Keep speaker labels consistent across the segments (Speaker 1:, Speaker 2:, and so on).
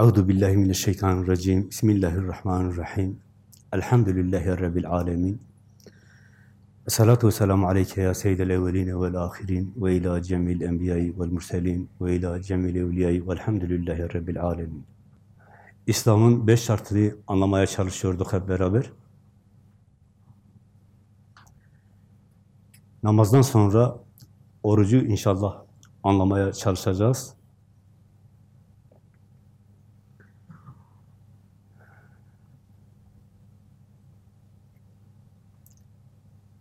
Speaker 1: Euzu billahi mineşşeytanirracim. Bismillahirrahmanirrahim. Elhamdülillahi rabbil alamin. Esselatu vesselamu aleyke ya seyyidel evveline vel ahirin ve ila cemil enbiyayı vel murselin ve ila cemil evliyayı velhamdülillahi rabbil alemin. İslam'ın beş şartını anlamaya çalışıyorduk hep beraber. Namazdan sonra orucu inşallah anlamaya çalışacağız.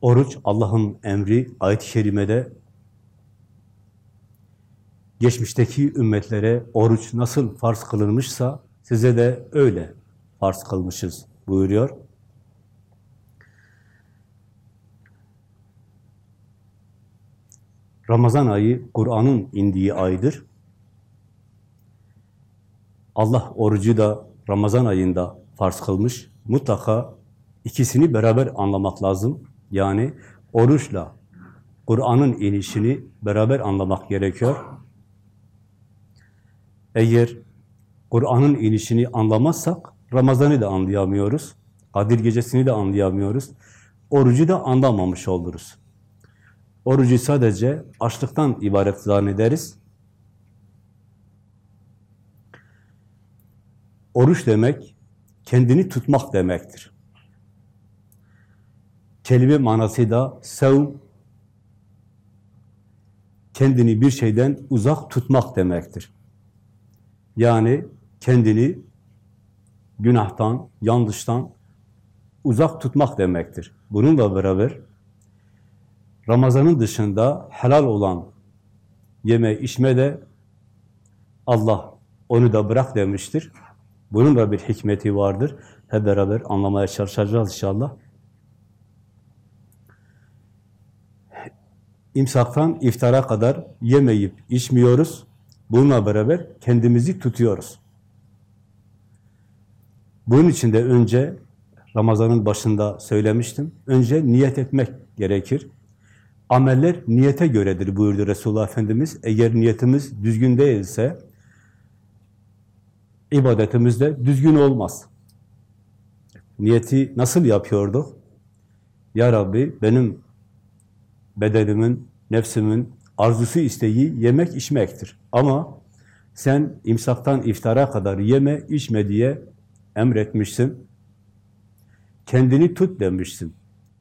Speaker 1: Oruç Allah'ın emri ayet-i kerimede geçmişteki ümmetlere oruç nasıl farz kılınmışsa size de öyle farz kılmışız buyuruyor. Ramazan ayı Kur'an'ın indiği aydır. Allah orucu da Ramazan ayında farz kılmış. Mutlaka ikisini beraber anlamak lazım. Yani oruçla Kur'an'ın inişini beraber anlamak gerekiyor. Eğer Kur'an'ın inişini anlamazsak Ramazan'ı da anlayamıyoruz. Kadir gecesini de anlayamıyoruz. Orucu da anlamamış oluruz. Orucu sadece açlıktan ibaret zannederiz. Oruç demek, kendini tutmak demektir. Kelime manası da sevm, kendini bir şeyden uzak tutmak demektir. Yani kendini günahtan, yanlıştan uzak tutmak demektir. Bununla beraber Ramazanın dışında helal olan yeme içme de Allah onu da bırak demiştir. Bunun da bir hikmeti vardır. Hep beraber anlamaya çalışacağız inşallah. İmsaktan iftara kadar yemeyip içmiyoruz. Bununla beraber kendimizi tutuyoruz. Bunun için de önce Ramazan'ın başında söylemiştim. Önce niyet etmek gerekir. Ameller niyete göredir buyurdu Resulullah Efendimiz. Eğer niyetimiz düzgün değilse ibadetimiz de düzgün olmaz. Niyeti nasıl yapıyorduk? Ya Rabbi benim bedenimin, nefsimin arzusu isteği yemek içmektir. Ama sen imsaktan iftara kadar yeme içme diye emretmişsin. Kendini tut demişsin.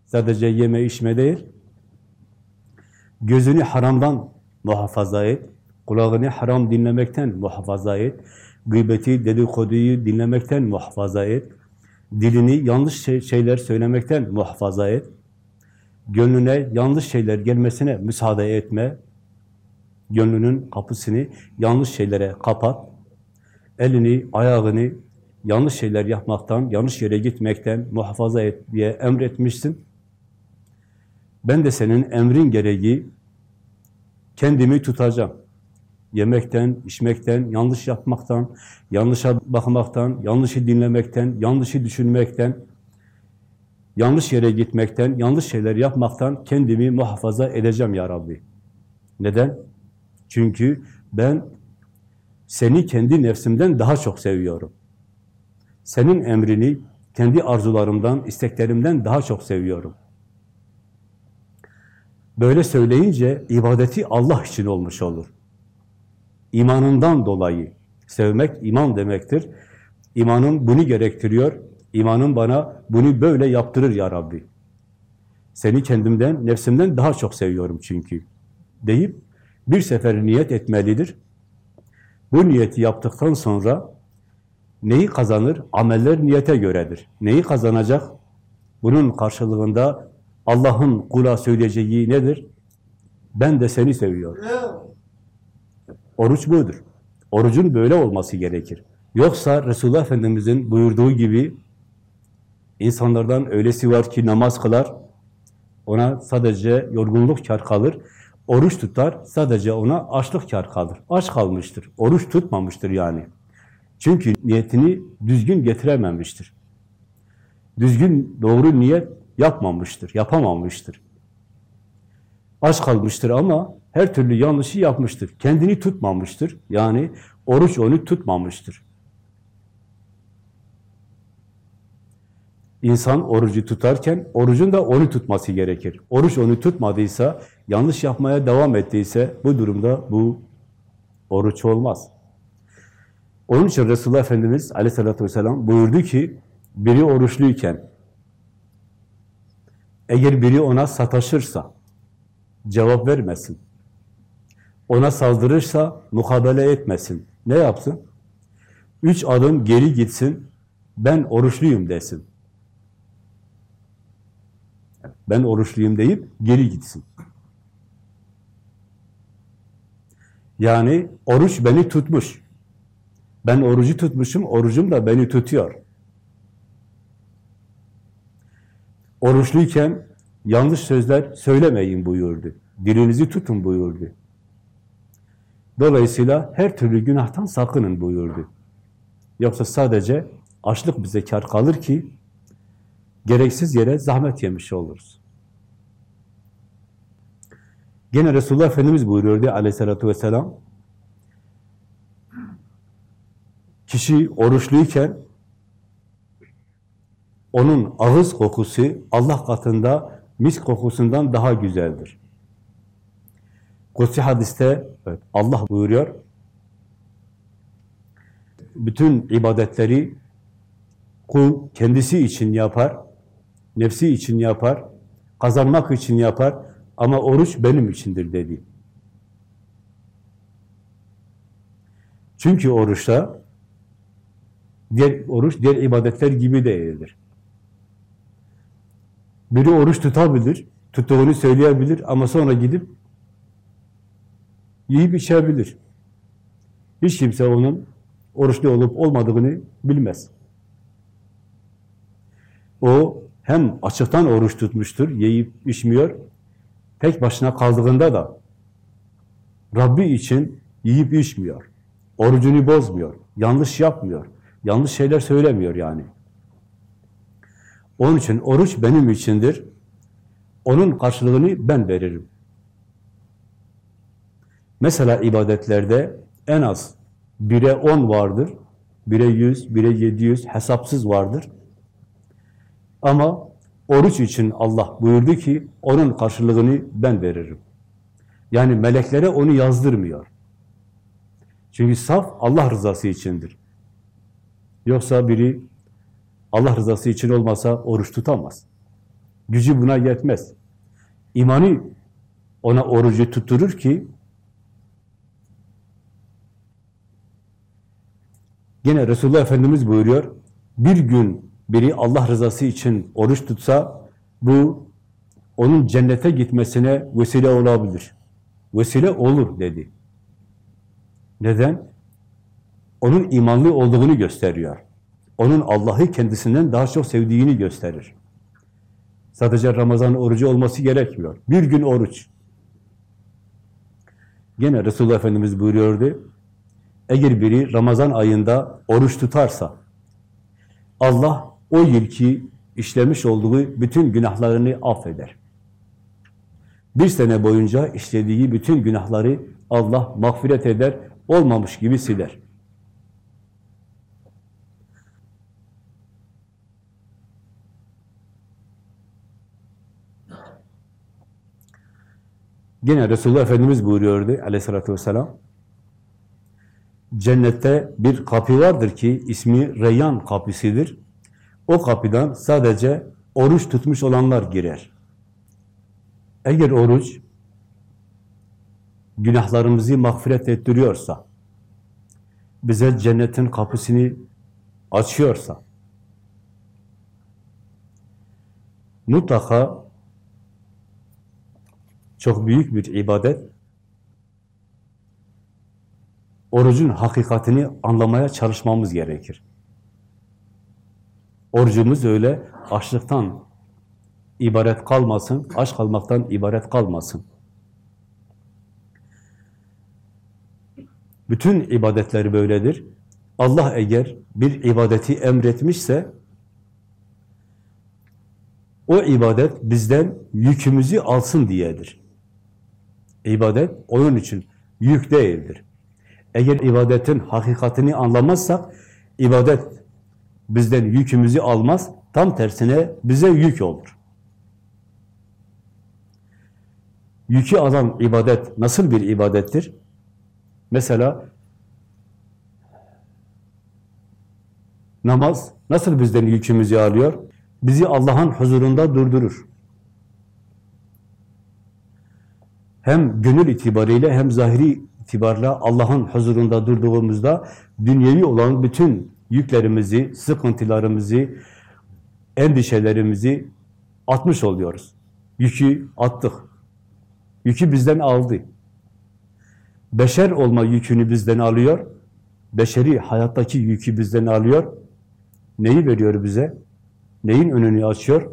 Speaker 1: Sadece yeme içme değil, Gözünü haramdan muhafaza et. Kulağını haram dinlemekten muhafaza et. Gıybeti, dedikoduyu dinlemekten muhafaza et. Dilini yanlış şey, şeyler söylemekten muhafaza et. Gönlüne yanlış şeyler gelmesine müsaade etme. Gönlünün kapısını yanlış şeylere kapat. Elini, ayağını yanlış şeyler yapmaktan, yanlış yere gitmekten muhafaza et diye emretmişsin. Ben de senin emrin gereği kendimi tutacağım. Yemekten, içmekten, yanlış yapmaktan, yanlışa bakmaktan, yanlışı dinlemekten, yanlışı düşünmekten, yanlış yere gitmekten, yanlış şeyler yapmaktan kendimi muhafaza edeceğim ya Rabbi. Neden? Çünkü ben seni kendi nefsimden daha çok seviyorum. Senin emrini kendi arzularımdan, isteklerimden daha çok seviyorum. Böyle söyleyince ibadeti Allah için olmuş olur. İmanından dolayı sevmek iman demektir. İmanım bunu gerektiriyor. İmanım bana bunu böyle yaptırır ya Rabbi. Seni kendimden, nefsimden daha çok seviyorum çünkü. Deyip bir sefer niyet etmelidir. Bu niyeti yaptıktan sonra neyi kazanır? Ameller niyete göredir. Neyi kazanacak? Bunun karşılığında Allah'ın kula söyleyeceği nedir? Ben de seni seviyorum. Oruç budur. Orucun böyle olması gerekir. Yoksa Resulullah Efendimiz'in buyurduğu gibi insanlardan öylesi var ki namaz kılar, ona sadece yorgunluk kar kalır. Oruç tutar, sadece ona açlık kar kalır. Aç kalmıştır, oruç tutmamıştır yani. Çünkü niyetini düzgün getirememiştir. Düzgün, doğru niyet yapmamıştır, yapamamıştır. Aç kalmıştır ama her türlü yanlışı yapmıştır. Kendini tutmamıştır. Yani oruç onu tutmamıştır. İnsan orucu tutarken orucun da onu tutması gerekir. Oruç onu tutmadıysa, yanlış yapmaya devam ettiyse bu durumda bu oruç olmaz. Onun için Resulullah Efendimiz aleyhissalatü vesselam buyurdu ki, biri oruçluyken, eğer biri ona sataşırsa, cevap vermesin. Ona saldırırsa, mukabele etmesin. Ne yapsın? Üç adım geri gitsin, ben oruçluyum desin. Ben oruçluyum deyip geri gitsin. Yani oruç beni tutmuş. Ben orucu tutmuşum, orucum da beni tutuyor. Oruçluyken yanlış sözler söylemeyin buyurdu. Dilinizi tutun buyurdu. Dolayısıyla her türlü günahtan sakının buyurdu. Yoksa sadece açlık bize kar kalır ki gereksiz yere zahmet yemiş oluruz. Gene Resulullah Efendimiz buyuruyordu aleyhissalatü vesselam, kişi oruçluyken onun ağız kokusu Allah katında mis kokusundan daha güzeldir. Kutsi hadiste evet, Allah buyuruyor, bütün ibadetleri kul kendisi için yapar, nefsi için yapar, kazanmak için yapar ama oruç benim içindir dedi. Çünkü oruçta diğer oruç diğer ibadetler gibi değildir. Biri oruç tutabilir, tuttuğunu söyleyebilir ama sonra gidip yiyip içebilir. Hiç kimse onun oruçlu olup olmadığını bilmez. O hem açıktan oruç tutmuştur, yiyip içmiyor, tek başına kaldığında da Rabbi için yiyip içmiyor, orucunu bozmuyor, yanlış yapmıyor, yanlış şeyler söylemiyor yani. Onun için oruç benim içindir, onun karşılığını ben veririm. Mesela ibadetlerde en az bire on vardır, bire yüz, bire yedi yüz hesapsız vardır. Ama oruç için Allah buyurdu ki onun karşılığını ben veririm. Yani meleklere onu yazdırmıyor. Çünkü saf Allah rızası içindir. Yoksa biri Allah rızası için olmasa oruç tutamaz. Gücü buna yetmez. İmanı ona orucu tutturur ki Yine Resulullah Efendimiz buyuruyor, bir gün biri Allah rızası için oruç tutsa, bu onun cennete gitmesine vesile olabilir. Vesile olur dedi. Neden? Onun imanlı olduğunu gösteriyor. Onun Allah'ı kendisinden daha çok sevdiğini gösterir. Sadece Ramazan orucu olması gerekmiyor. Bir gün oruç. Gene Resulullah Efendimiz buyuruyordu, eğer biri Ramazan ayında oruç tutarsa, Allah o yılki işlemiş olduğu bütün günahlarını affeder. Bir sene boyunca işlediği bütün günahları Allah mağfiret eder, olmamış gibi siler. Yine Resulullah Efendimiz buyuruyordu aleyhissalatü vesselam, Cennette bir kapı vardır ki ismi Reyyan kapısıdır. O kapıdan sadece oruç tutmuş olanlar girer. Eğer oruç günahlarımızı mağfiret ettiriyorsa, bize cennetin kapısını açıyorsa, mutlaka çok büyük bir ibadet orucun hakikatini anlamaya çalışmamız gerekir. Orucumuz öyle açlıktan ibaret kalmasın, aç kalmaktan ibaret kalmasın. Bütün ibadetleri böyledir. Allah eğer bir ibadeti emretmişse, o ibadet bizden yükümüzü alsın diyedir. İbadet onun için yük değildir. Eğer ibadetin hakikatini anlamazsak, ibadet bizden yükümüzü almaz, Tam tersine bize yük olur. Yükü alan ibadet nasıl bir ibadettir? Mesela namaz nasıl bizden yükümüzü alıyor? Bizi Allah'ın huzurunda durdurur. Hem gönül itibariyle hem zahiri itibarla Allah'ın huzurunda durduğumuzda dünyevi olan bütün yüklerimizi, sıkıntılarımızı, endişelerimizi atmış oluyoruz. Yükü attık. Yükü bizden aldı. Beşer olma yükünü bizden alıyor. Beşeri hayattaki yükü bizden alıyor. Neyi veriyor bize? Neyin önünü açıyor?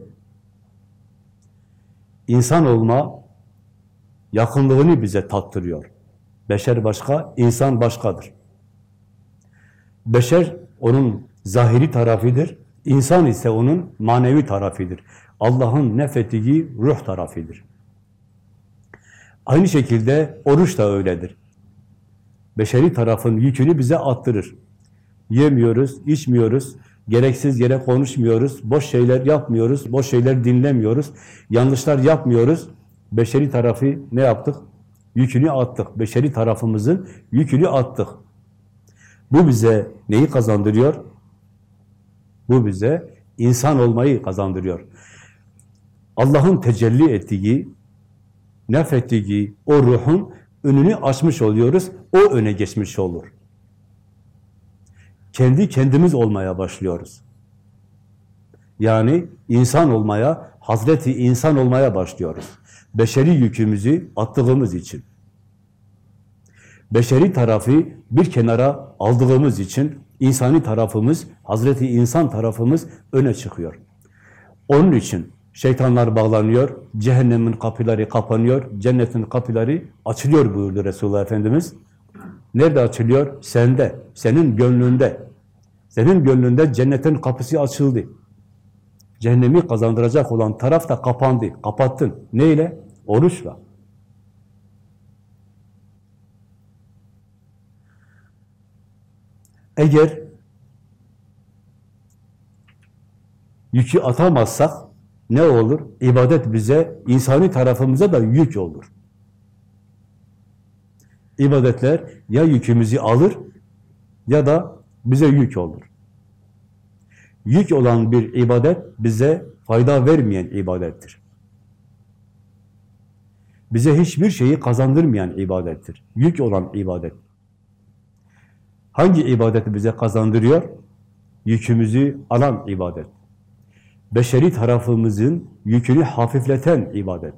Speaker 1: İnsan olma yakınlığını bize tattırıyor. Beşer başka, insan başkadır. Beşer onun zahiri tarafıdır. İnsan ise onun manevi tarafıdır. Allah'ın nefettiği ruh tarafıdır. Aynı şekilde oruç da öyledir. Beşeri tarafın yükünü bize attırır. Yemiyoruz, içmiyoruz, gereksiz yere konuşmuyoruz, boş şeyler yapmıyoruz, boş şeyler dinlemiyoruz, yanlışlar yapmıyoruz. Beşeri tarafı ne yaptık? Yükünü attık. Beşeri tarafımızın yükünü attık. Bu bize neyi kazandırıyor? Bu bize insan olmayı kazandırıyor. Allah'ın tecelli ettiği, nefettiği o ruhun önünü açmış oluyoruz, o öne geçmiş olur. Kendi kendimiz olmaya başlıyoruz. Yani insan olmaya, Hazreti insan olmaya başlıyoruz. Beşeri yükümüzü attığımız için. Beşeri tarafı bir kenara aldığımız için insani tarafımız, Hazreti insan tarafımız öne çıkıyor. Onun için şeytanlar bağlanıyor, cehennemin kapıları kapanıyor, cennetin kapıları açılıyor buyurdu Resulullah Efendimiz. Nerede açılıyor? Sende, senin gönlünde. Senin gönlünde cennetin kapısı açıldı. Cehennemi kazandıracak olan taraf da kapandı, kapattın. Neyle? Oruçla. Eğer yükü atamazsak ne olur? İbadet bize, insani tarafımıza da yük olur. İbadetler ya yükümüzü alır ya da bize yük olur. Yük olan bir ibadet bize fayda vermeyen ibadettir. Bize hiçbir şeyi kazandırmayan ibadettir. Yük olan ibadet. Hangi ibadeti bize kazandırıyor? Yükümüzü alan ibadet. Beşeri tarafımızın yükünü hafifleten ibadet.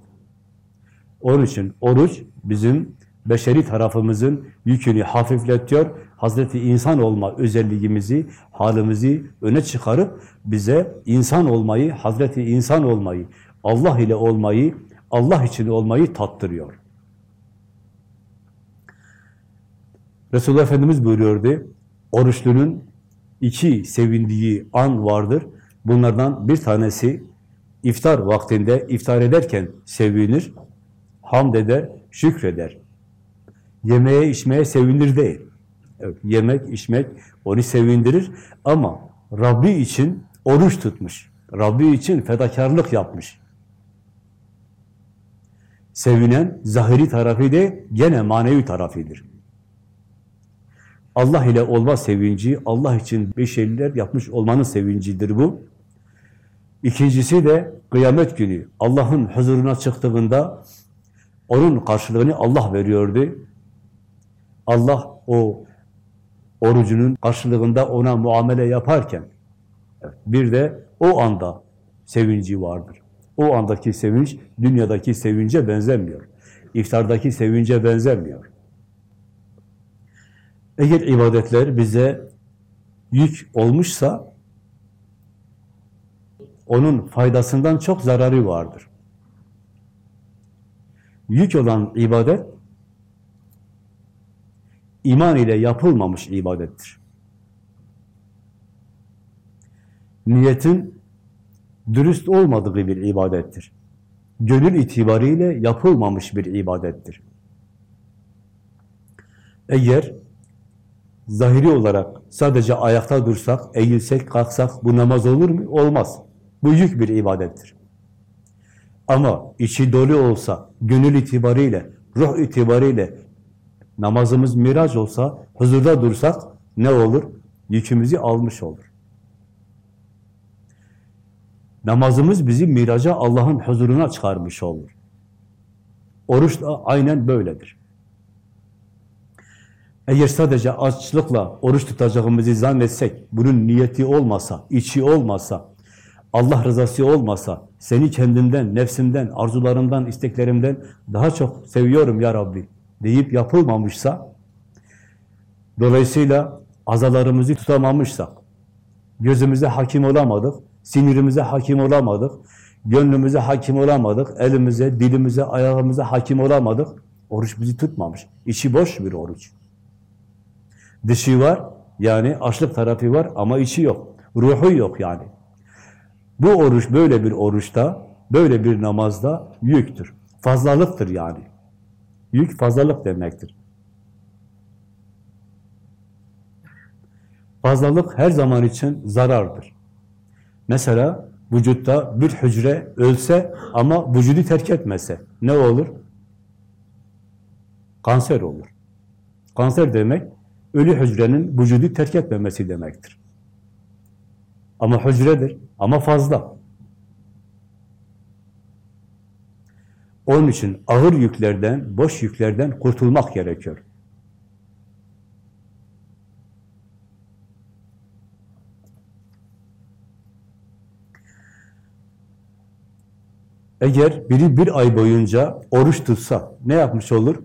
Speaker 1: Onun için oruç bizim beşeri tarafımızın yükünü hafifletiyor. Hazreti insan olma özelliğimizi, halimizi öne çıkarıp bize insan olmayı, Hazreti insan olmayı, Allah ile olmayı, Allah için olmayı tattırıyor. Resulullah Efendimiz buyuruyordu, oruçlunun iki sevindiği an vardır. Bunlardan bir tanesi iftar vaktinde, iftar ederken sevinir, hamd eder, şükreder. Yemeğe, içmeye sevinir değil. Evet, yemek, içmek onu sevindirir ama Rabbi için oruç tutmuş. Rabbi için fedakarlık yapmış. Sevinen zahiri tarafı de gene manevi tarafıdır. Allah ile olma sevinci, Allah için bir şeyler yapmış olmanın sevincidir bu. İkincisi de kıyamet günü Allah'ın huzuruna çıktığında onun karşılığını Allah veriyordu. Allah o orucunun karşılığında ona muamele yaparken bir de o anda sevinci vardır. O andaki sevinç dünyadaki sevince benzemiyor. İftardaki sevince benzemiyor. Eğer ibadetler bize yük olmuşsa onun faydasından çok zararı vardır. Yük olan ibadet iman ile yapılmamış ibadettir. Niyetin dürüst olmadığı bir ibadettir. Gönül itibariyle yapılmamış bir ibadettir. Eğer zahiri olarak sadece ayakta dursak, eğilsek, kalksak bu namaz olur mu? Olmaz. Bu yük bir ibadettir. Ama içi dolu olsa, gönül itibariyle, ruh itibariyle namazımız miraç olsa, huzurda dursak ne olur? Yükümüzü almış olur. Namazımız bizi miraca, Allah'ın huzuruna çıkarmış olur. Oruç da aynen böyledir. Eğer sadece açlıkla oruç tutacağımızı zannetsek, bunun niyeti olmasa, içi olmasa, Allah rızası olmasa, seni kendimden, nefsimden, arzularımdan, isteklerimden daha çok seviyorum ya Rabbi deyip yapılmamışsa, dolayısıyla azalarımızı tutamamışsak, gözümüze hakim olamadık, sinirimize hakim olamadık, gönlümüze hakim olamadık, elimize, dilimize, ayağımıza hakim olamadık, oruç bizi tutmamış. İçi boş bir oruç. Dışı var, yani açlık tarafı var ama içi yok. Ruhu yok yani. Bu oruç böyle bir oruçta, böyle bir namazda yüktür. Fazlalıktır yani. Yük fazlalık demektir. Fazlalık her zaman için zarardır. Mesela vücutta bir hücre ölse ama vücudu terk etmese ne olur? Kanser olur. Kanser demek ölü hücrenin vücudu terk etmemesi demektir. Ama hücredir, ama fazla. Onun için ağır yüklerden, boş yüklerden kurtulmak gerekiyor. Eğer biri bir ay boyunca oruç tutsa ne yapmış olur?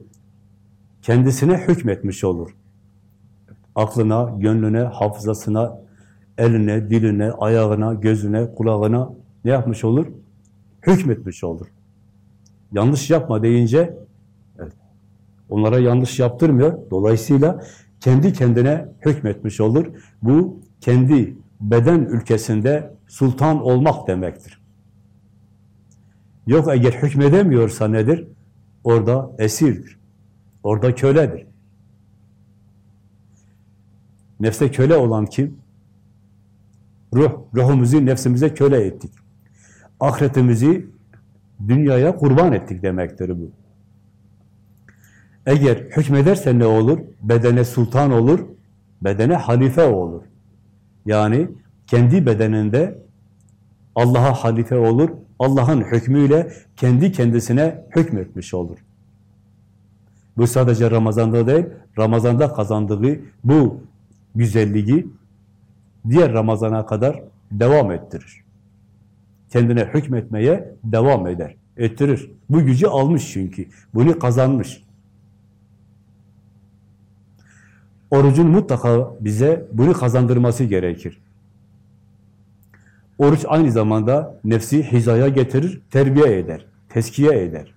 Speaker 1: Kendisine hükmetmiş olur. Aklına, gönlüne, hafızasına, eline, diline, ayağına, gözüne, kulağına ne yapmış olur? Hükmetmiş olur. Yanlış yapma deyince evet, onlara yanlış yaptırmıyor. Dolayısıyla kendi kendine hükmetmiş olur. Bu kendi beden ülkesinde sultan olmak demektir. Yok eğer hükmedemiyorsa nedir? Orada esirdir. Orada köledir. Nefse köle olan kim? Ruh, ruhumuzu nefsimize köle ettik. Ahiretimizi dünyaya kurban ettik demektir bu. Eğer hükmederse ne olur? Bedene sultan olur, bedene halife olur. Yani kendi bedeninde Allah'a halife olur, Allah'ın hükmüyle kendi kendisine hükmetmiş olur. Bu sadece Ramazan'da değil, Ramazan'da kazandığı bu güzelliği diğer Ramazan'a kadar devam ettirir. Kendine hükmetmeye devam eder, ettirir. Bu gücü almış çünkü, bunu kazanmış. Orucun mutlaka bize bunu kazandırması gerekir. Oruç aynı zamanda nefsi hizaya getirir, terbiye eder, teskiye eder.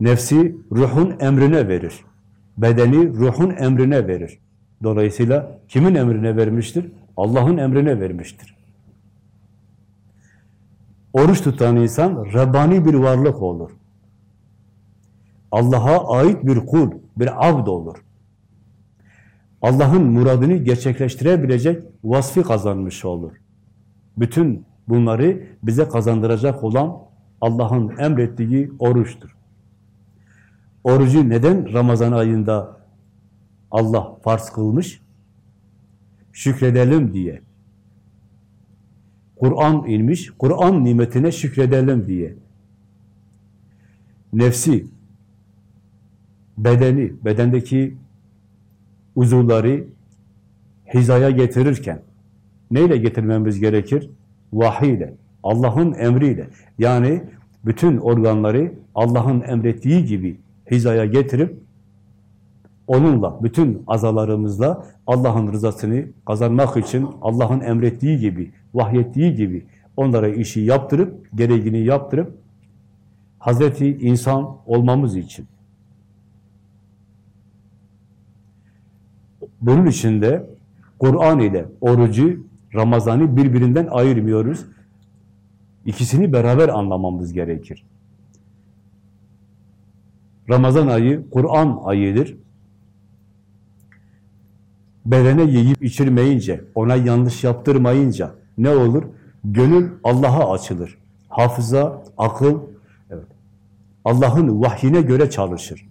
Speaker 1: Nefsi ruhun emrine verir. Bedeni ruhun emrine verir. Dolayısıyla kimin emrine vermiştir? Allah'ın emrine vermiştir. Oruç tutan insan Rabbani bir varlık olur. Allah'a ait bir kul, bir abd olur. Allah'ın muradını gerçekleştirebilecek vasfı kazanmış olur. Bütün bunları bize kazandıracak olan Allah'ın emrettiği oruçtur. Orucu neden Ramazan ayında Allah farz kılmış? Şükredelim diye. Kur'an inmiş, Kur'an nimetine şükredelim diye. Nefsi, bedeni, bedendeki uzuvları hizaya getirirken neyle getirmemiz gerekir? Vahiy ile, Allah'ın emriyle. Yani bütün organları Allah'ın emrettiği gibi hizaya getirip onunla, bütün azalarımızla Allah'ın rızasını kazanmak için Allah'ın emrettiği gibi, vahyettiği gibi onlara işi yaptırıp, gereğini yaptırıp Hazreti insan olmamız için Bunun için de Kur'an ile orucu, Ramazan'ı birbirinden ayırmıyoruz. İkisini beraber anlamamız gerekir. Ramazan ayı Kur'an ayıdır. bedene yiyip içirmeyince, ona yanlış yaptırmayınca ne olur? Gönül Allah'a açılır. Hafıza, akıl, evet, Allah'ın vahyine göre çalışır.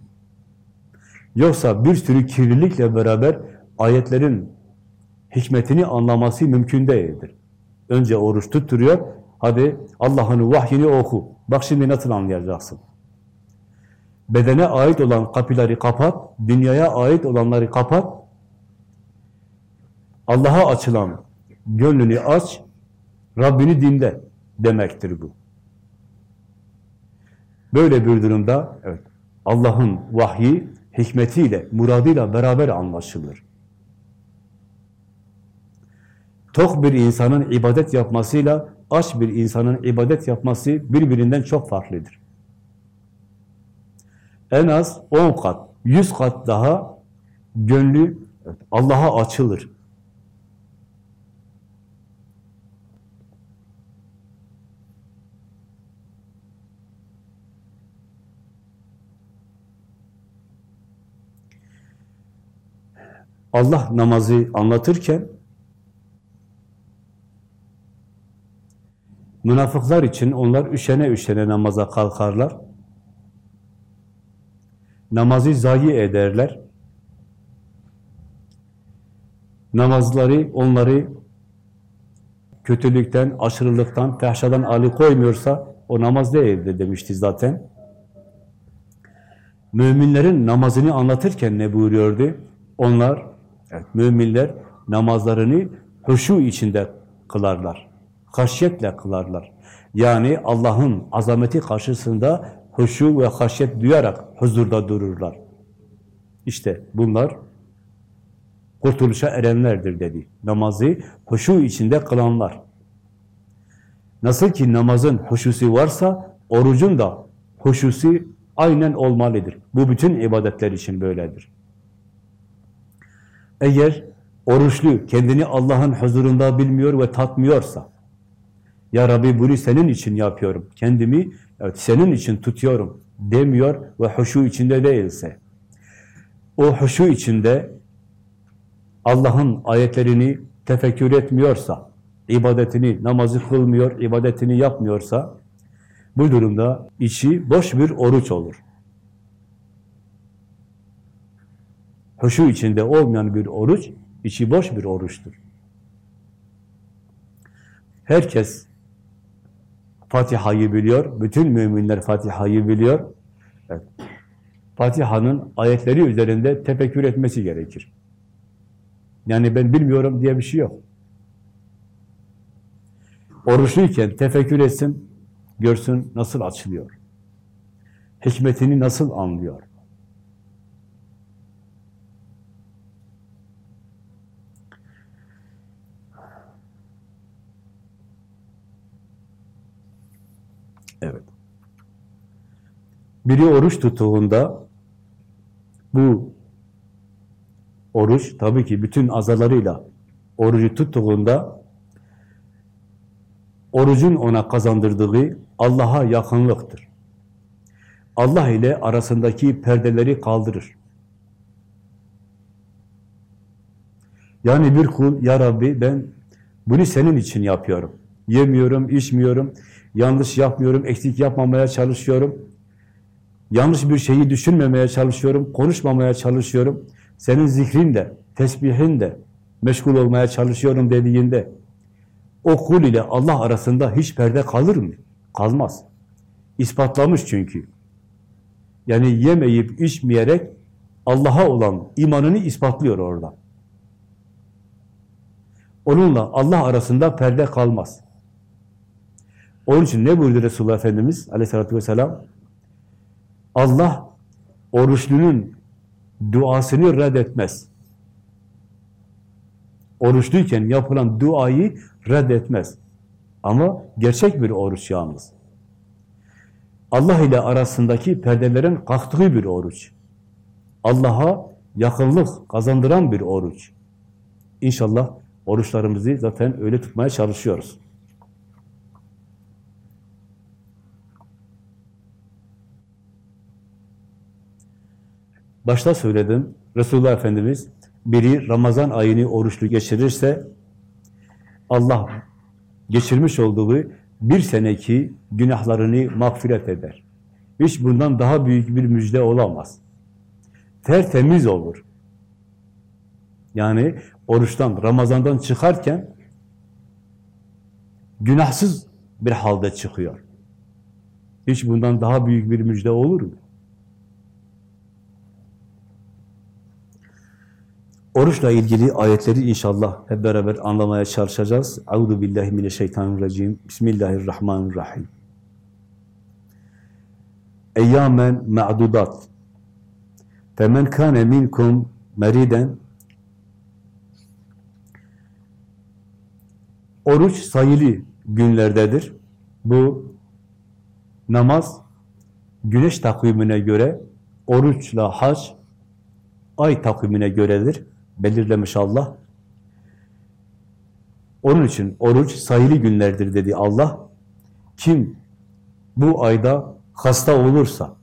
Speaker 1: Yoksa bir sürü kirlilikle beraber ayetlerin hikmetini anlaması mümkün değildir. Önce oruç tutturuyor, hadi Allah'ın vahyini oku. Bak şimdi nasıl anlayacaksın? Bedene ait olan kapıları kapat, dünyaya ait olanları kapat, Allah'a açılan gönlünü aç, Rabbini dinle demektir bu. Böyle bir durumda evet, Allah'ın vahyi hikmetiyle, muradıyla beraber anlaşılır. Tok bir insanın ibadet yapmasıyla aç bir insanın ibadet yapması birbirinden çok farklıdır. En az 10 kat, 100 kat daha gönlü Allah'a açılır. Allah namazı anlatırken münafıklar için onlar üşene üşene namaza kalkarlar. Namazı zayi ederler. Namazları onları kötülükten, aşırılıktan, fehşadan alıkoymuyorsa o namaz değildir demişti zaten. Müminlerin namazını anlatırken ne buyuruyordu? Onlar Evet, müminler namazlarını huşu içinde kılarlar. Haşyetle kılarlar. Yani Allah'ın azameti karşısında huşu ve haşyet duyarak huzurda dururlar. İşte bunlar kurtuluşa erenlerdir dedi. Namazı huşu içinde kılanlar. Nasıl ki namazın huşusu varsa orucun da huşusu aynen olmalıdır. Bu bütün ibadetler için böyledir. Eğer oruçlu kendini Allah'ın huzurunda bilmiyor ve tatmıyorsa, Ya Rabbi bunu senin için yapıyorum, kendimi evet, senin için tutuyorum demiyor ve huşu içinde değilse, o huşu içinde Allah'ın ayetlerini tefekkür etmiyorsa, ibadetini, namazı kılmıyor, ibadetini yapmıyorsa, bu durumda içi boş bir oruç olur. huşu içinde olmayan bir oruç, içi boş bir oruçtur. Herkes Fatiha'yı biliyor, bütün müminler Fatiha'yı biliyor. Evet. Fatiha'nın ayetleri üzerinde tefekkür etmesi gerekir. Yani ben bilmiyorum diye bir şey yok. Oruçluyken tefekkür etsin, görsün nasıl açılıyor. Hikmetini nasıl anlıyor. Biri oruç tuttuğunda bu oruç tabii ki bütün azalarıyla orucu tuttuğunda orucun ona kazandırdığı Allah'a yakınlıktır. Allah ile arasındaki perdeleri kaldırır. Yani bir kul, Ya Rabbi ben bunu senin için yapıyorum. Yemiyorum, içmiyorum, Yanlış yapmıyorum, eksik yapmamaya çalışıyorum. Yanlış bir şeyi düşünmemeye çalışıyorum, konuşmamaya çalışıyorum. Senin zikrinle, tesbihinle meşgul olmaya çalışıyorum dediğinde o kul ile Allah arasında hiç perde kalır mı? Kalmaz. İspatlamış çünkü. Yani yemeyip içmeyerek Allah'a olan imanını ispatlıyor orada. Onunla Allah arasında perde kalmaz. Onun için ne buyurdu Resulullah Efendimiz aleyhissalatü vesselam? Allah oruçlunun duasını reddetmez. Oruçluyken yapılan duayı reddetmez. Ama gerçek bir oruç yalnız. Allah ile arasındaki perdelerin kalktığı bir oruç. Allah'a yakınlık kazandıran bir oruç. İnşallah oruçlarımızı zaten öyle tutmaya çalışıyoruz. Başta söyledim, Resulullah Efendimiz biri Ramazan ayını oruçlu geçirirse Allah geçirmiş olduğu bir seneki günahlarını mağfiret eder. Hiç bundan daha büyük bir müjde olamaz. Tertemiz olur. Yani oruçtan, Ramazan'dan çıkarken günahsız bir halde çıkıyor. Hiç bundan daha büyük bir müjde olur mu? Oruçla ilgili ayetleri inşallah hep beraber anlamaya çalışacağız. Euzu billahi mineşşeytanirracim. Bismillahirrahmanirrahim. Eyyamen ma'dudat. Femen kâne minkum meriden Oruç sayılı günlerdedir. Bu namaz güneş takvimine göre, oruçla hac ay takvimine göredir Belirlemiş Allah. Onun için oruç sayılı günlerdir dedi Allah. Kim bu ayda hasta olursa,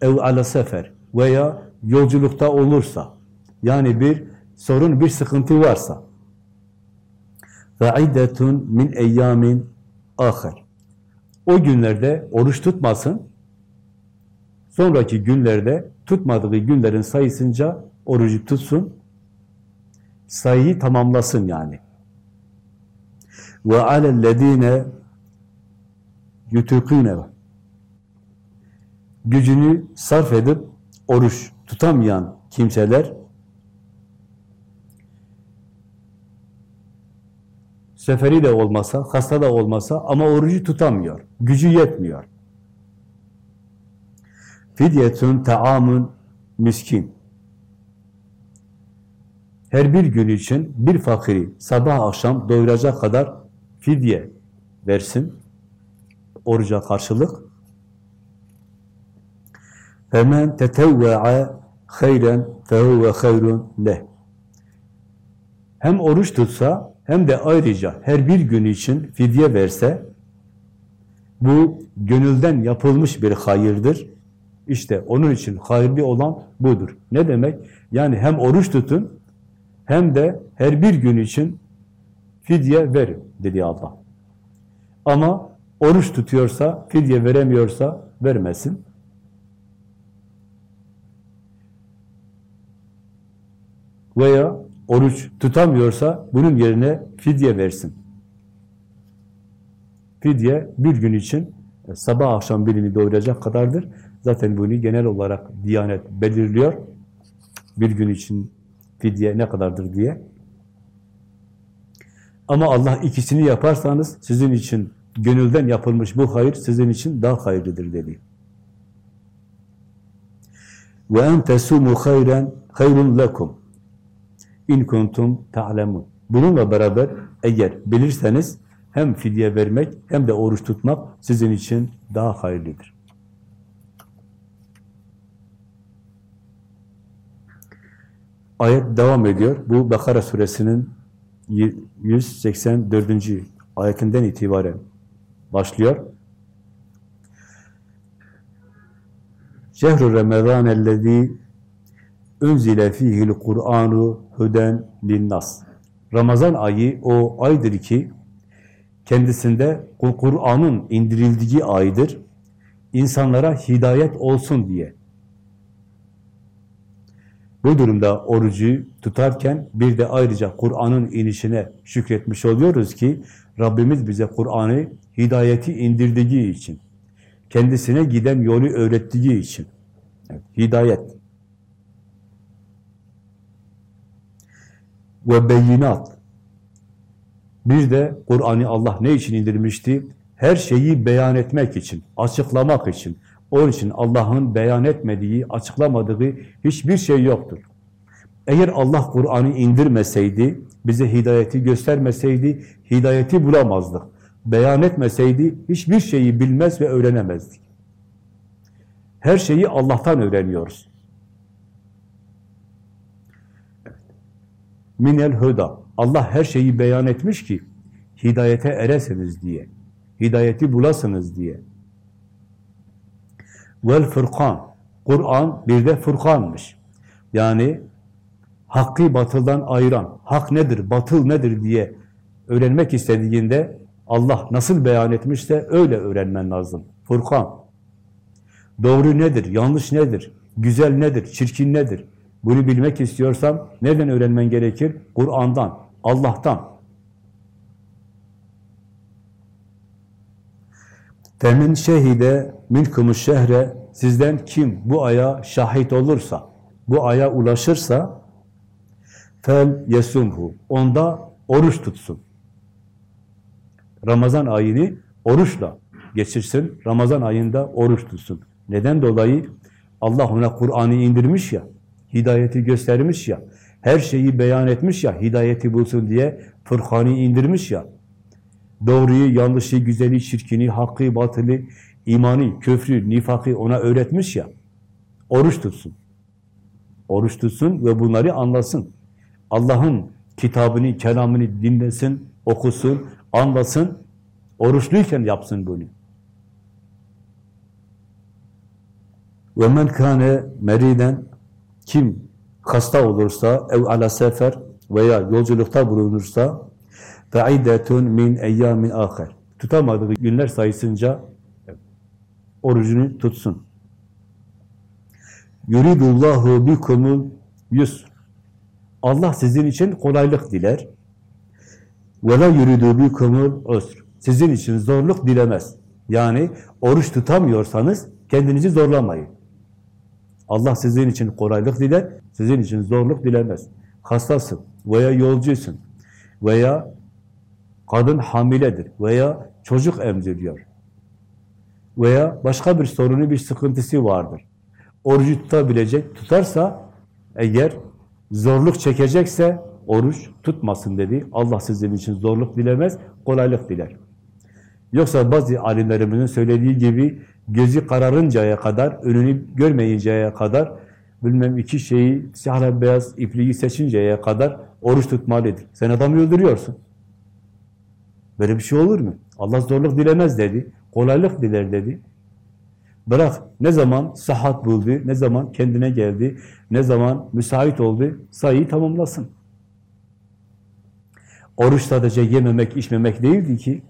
Speaker 1: ev ala sefer veya yolculukta olursa, yani bir sorun, bir sıkıntı varsa, فَعِدَّةٌ min eyyamin ahir. O günlerde oruç tutmasın, sonraki günlerde tutmadığı günlerin sayısınca orucu tutsun, sayıyı tamamlasın yani. Ve alellezine yutukine gücünü sarf edip oruç tutamayan kimseler seferi de olmasa, hasta da olmasa ama orucu tutamıyor. Gücü yetmiyor. Fidyetun taamun miskin. Her bir gün için bir fakiri sabah akşam doyuracak kadar fidye versin. Oruca karşılık. Hemen tetevve'a hayren fehuve hayrun leh. Hem oruç tutsa hem de ayrıca her bir gün için fidye verse bu gönülden yapılmış bir hayırdır. İşte onun için hayırlı olan budur. Ne demek? Yani hem oruç tutun hem de her bir gün için fidye verin dedi Allah. Ama oruç tutuyorsa, fidye veremiyorsa vermesin. Veya oruç tutamıyorsa bunun yerine fidye versin. Fidye bir gün için e, sabah akşam birini doyuracak kadardır. Zaten bunu genel olarak Diyanet belirliyor. Bir gün için fidye ne kadardır diye. Ama Allah ikisini yaparsanız sizin için gönülden yapılmış bu hayır sizin için daha hayırlıdır dedi. Ve en tesumu hayren hayrun lekum. İn kuntum ta'lemun. Bununla beraber eğer bilirseniz hem fidye vermek hem de oruç tutmak sizin için daha hayırlıdır. Ayet devam ediyor. Bu Bakara suresinin 184. ayetinden itibaren başlıyor. Şehru Ramazan ellezî unzile fihil Kur'anu huden linnas. Ramazan ayı o aydır ki kendisinde Kur'an'ın indirildiği aydır. İnsanlara hidayet olsun diye. Bu durumda orucu tutarken bir de ayrıca Kur'an'ın inişine şükretmiş oluyoruz ki Rabbimiz bize Kur'an'ı hidayeti indirdiği için, kendisine giden yolu öğrettiği için. Hidayet. Ve beyinat. Bir de Kur'an'ı Allah ne için indirmişti? Her şeyi beyan etmek için, açıklamak için. Onun için Allah'ın beyan etmediği, açıklamadığı hiçbir şey yoktur. Eğer Allah Kur'an'ı indirmeseydi, bize hidayeti göstermeseydi, hidayeti bulamazdık. Beyan etmeseydi, hiçbir şeyi bilmez ve öğrenemezdik. Her şeyi Allah'tan öğreniyoruz. Minel huda. Allah her şeyi beyan etmiş ki, hidayete eresiniz diye, hidayeti bulasınız diye. Vel fırkan. Kur'an bir de fırkanmış. Yani hakkı batıldan ayıran, hak nedir, batıl nedir diye öğrenmek istediğinde Allah nasıl beyan etmişse öyle öğrenmen lazım. Furkan. Doğru nedir, yanlış nedir, güzel nedir, çirkin nedir? Bunu bilmek istiyorsan nereden öğrenmen gerekir? Kur'an'dan, Allah'tan. Temin şehide milkumu şehre sizden kim bu aya şahit olursa, bu aya ulaşırsa fel yesumhu. Onda oruç tutsun. Ramazan ayını oruçla geçirsin. Ramazan ayında oruç tutsun. Neden dolayı? Allah ona Kur'an'ı indirmiş ya, hidayeti göstermiş ya, her şeyi beyan etmiş ya, hidayeti bulsun diye Furkan'ı indirmiş ya, Doğruyu, yanlışı, güzeli, çirkini, hakkı, batılı, imani, köfrü, nifakı ona öğretmiş ya. Oruç tutsun. Oruç tutsun ve bunları anlasın. Allah'ın kitabını, kelamını dinlesin, okusun, anlasın. Oruçluyken yapsın bunu. Ve men kâne meriden kim hasta olursa ev ala sefer veya yolculukta bulunursa فَعِدَّةٌ min اَيَّامٍ آخر Tutamadığı günler sayısınca orucunu tutsun. yuridullahu bikumul yusr. Allah sizin için kolaylık diler. Ve la yuridu bikumul usr. Sizin için zorluk dilemez. Yani oruç tutamıyorsanız kendinizi zorlamayın. Allah sizin için kolaylık diler, sizin için zorluk dilemez. Hastasın veya yolcusun veya kadın hamiledir veya çocuk emziriyor veya başka bir sorunu, bir sıkıntısı vardır. Orucu tutabilecek, tutarsa eğer zorluk çekecekse oruç tutmasın dedi. Allah sizin için zorluk dilemez, kolaylık diler. Yoksa bazı alimlerimizin söylediği gibi gözü kararıncaya kadar, önünü görmeyinceye kadar, bilmem iki şeyi, siyahla beyaz ipliği seçinceye kadar oruç tutmalıdır. Sen adamı öldürüyorsun. Böyle bir şey olur mu? Allah zorluk dilemez dedi. Kolaylık diler dedi. Bırak ne zaman sahat buldu, ne zaman kendine geldi, ne zaman müsait oldu, sayıyı tamamlasın. Oruç sadece yememek, içmemek değildi ki,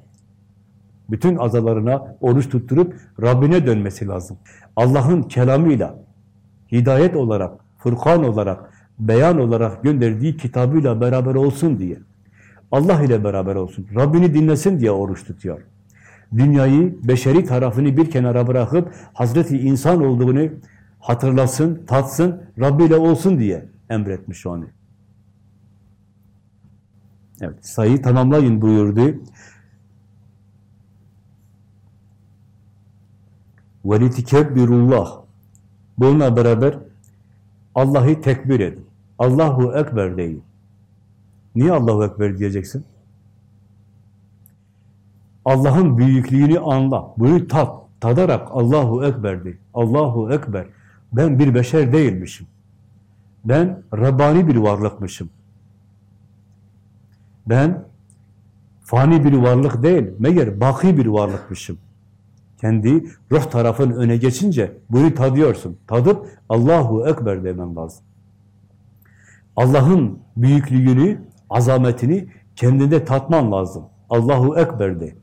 Speaker 1: bütün azalarına oruç tutturup Rabbine dönmesi lazım. Allah'ın kelamıyla, hidayet olarak, Furkan olarak, beyan olarak gönderdiği kitabıyla beraber olsun diye. Allah ile beraber olsun. Rabbini dinlesin diye oruç tutuyor. Dünyayı, beşeri tarafını bir kenara bırakıp Hazreti insan olduğunu hatırlasın, tatsın, Rabbi ile olsun diye emretmiş onu. Evet, sayıyı tamamlayın buyurdu. وَلِتِكَبِّرُ Bununla beraber Allah'ı tekbir edin. Allahu Ekber deyin. Niye Allahu Ekber diyeceksin? Allah'ın büyüklüğünü anla. Bunu tat. Tadarak Allahu Ekber de. Allahu Ekber. Ben bir beşer değilmişim. Ben Rabbani bir varlıkmışım. Ben fani bir varlık değil, meğer baki bir varlıkmışım. Kendi ruh tarafın öne geçince bunu tadıyorsun. Tadıp Allahu Ekber demen lazım. Allah'ın büyüklüğünü, azametini kendinde tatman lazım. Allahu Ekber de.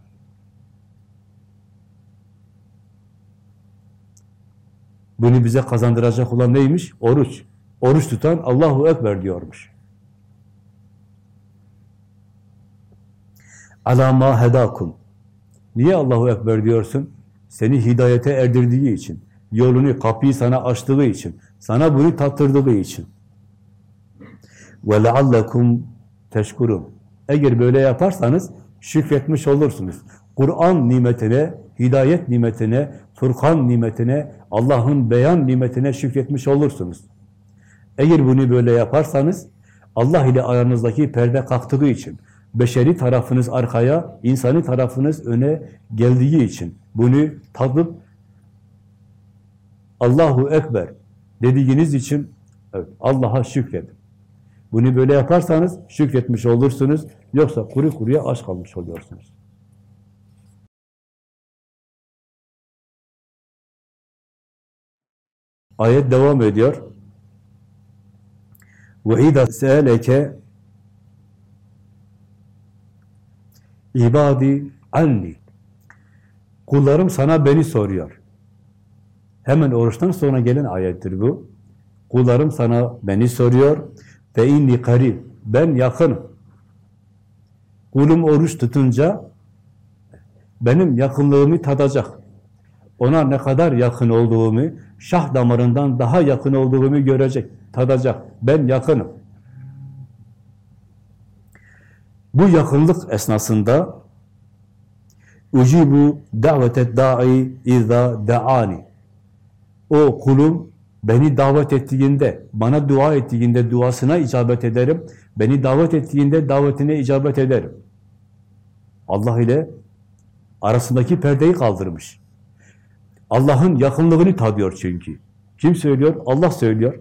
Speaker 1: Bunu bize kazandıracak olan neymiş? Oruç. Oruç tutan Allahu Ekber diyormuş. Alama hedakum. Niye Allahu Ekber diyorsun? Seni hidayete erdirdiği için, yolunu, kapıyı sana açtığı için, sana bunu tattırdığı için. Leallekum teşkurun. Eğer böyle yaparsanız şükretmiş olursunuz. Kur'an nimetine, hidayet nimetine, Furkan nimetine, Allah'ın beyan nimetine şükretmiş olursunuz. Eğer bunu böyle yaparsanız, Allah ile aranızdaki perde kalktığı için, beşeri tarafınız arkaya, insani tarafınız öne geldiği için, bunu tadıp Allahu Ekber dediğiniz için evet, Allah'a şükredin. Bunu böyle yaparsanız şükretmiş olursunuz, yoksa kuru kuruya aç kalmış oluyorsunuz. Ayet devam ediyor. İzâ se'eleke ibadi anni. Kullarım sana beni soruyor. Hemen oruçtan sonra gelen ayettir bu. Kullarım sana beni soruyor. Ve inni karib. Ben yakınım. Kulum oruç tutunca benim yakınlığımı tadacak. Ona ne kadar yakın olduğumu, şah damarından daha yakın olduğumu görecek, tadacak. Ben yakınım. Bu yakınlık esnasında ucibu davetet da'i izâ da'ani o kulum beni davet ettiğinde, bana dua ettiğinde duasına icabet ederim. Beni davet ettiğinde davetine icabet ederim. Allah ile arasındaki perdeyi kaldırmış. Allah'ın yakınlığını tadıyor çünkü. Kim söylüyor? Allah söylüyor.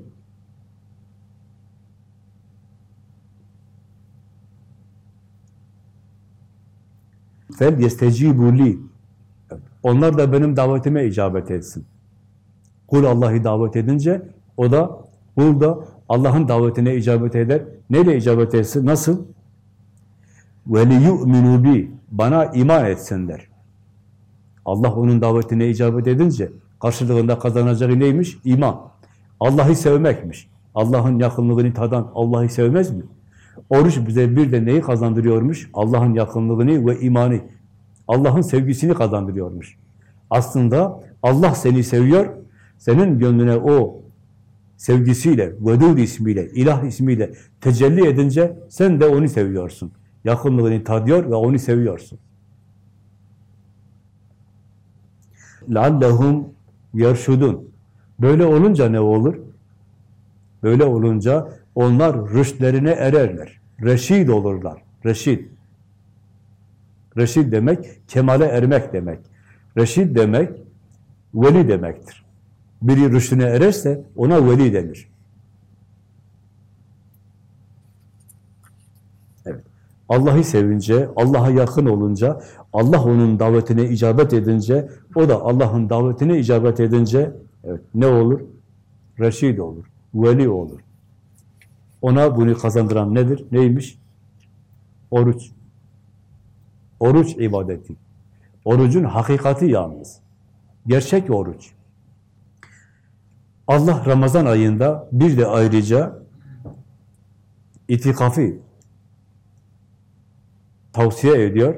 Speaker 1: Fel yestecibu li. Onlar da benim davetime icabet etsin. Kul Allah'ı davet edince o da kul da Allah'ın davetine icabet eder. Neyle icabet etsin? Nasıl? وَلِيُؤْمِنُوا bi Bana iman etsinler. Allah onun davetine icabet edince karşılığında kazanacağı neymiş? İman. Allah'ı sevmekmiş. Allah'ın yakınlığını tadan Allah'ı sevmez mi? Oruç bize bir de neyi kazandırıyormuş? Allah'ın yakınlığını ve imanı. Allah'ın sevgisini kazandırıyormuş. Aslında Allah seni seviyor, senin gönlüne o sevgisiyle, Vedud ismiyle, ilah ismiyle tecelli edince sen de onu seviyorsun. Yakınlığını tadıyor ve onu seviyorsun. لَعَلَّهُمْ يَرْشُدُونَ Böyle olunca ne olur? Böyle olunca onlar rüştlerine ererler. Reşid olurlar. Reşid. Reşid demek, kemale ermek demek. Reşid demek, veli demektir. Biri rüştüne ererse ona veli denir. Evet. Allah'ı sevince, Allah'a yakın olunca, Allah onun davetine icabet edince, o da Allah'ın davetine icabet edince evet, ne olur? Reşid olur, veli olur. Ona bunu kazandıran nedir? Neymiş? Oruç. Oruç ibadeti. Orucun hakikati yalnız. Gerçek oruç. Allah Ramazan ayında bir de ayrıca itikafı tavsiye ediyor.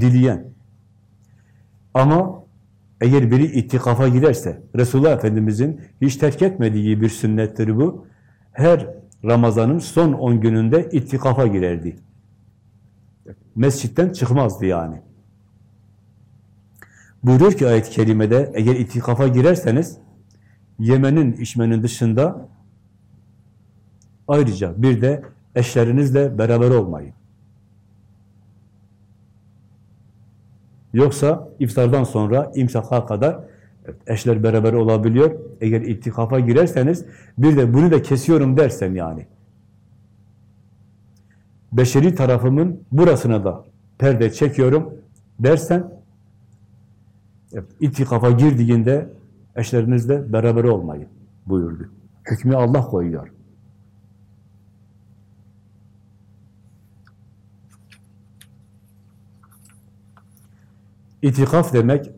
Speaker 1: Dileyen. Ama eğer biri itikafa giderse, Resulullah Efendimizin hiç terk etmediği bir sünnettir bu. Her Ramazan'ın son 10 gününde itikafa girerdi. Mescitten çıkmazdı yani. Buyuruyor ki ayet-i kerimede, eğer itikafa girerseniz, yemenin, içmenin dışında ayrıca bir de eşlerinizle beraber olmayın. Yoksa iftardan sonra imsaka kadar eşler beraber olabiliyor. Eğer itikafa girerseniz bir de bunu da kesiyorum dersen yani. Beşeri tarafımın burasına da perde çekiyorum dersen evet, girdiğinde eşlerinizle beraber olmayın buyurdu. Hükmü Allah koyuyor. İtikaf demek,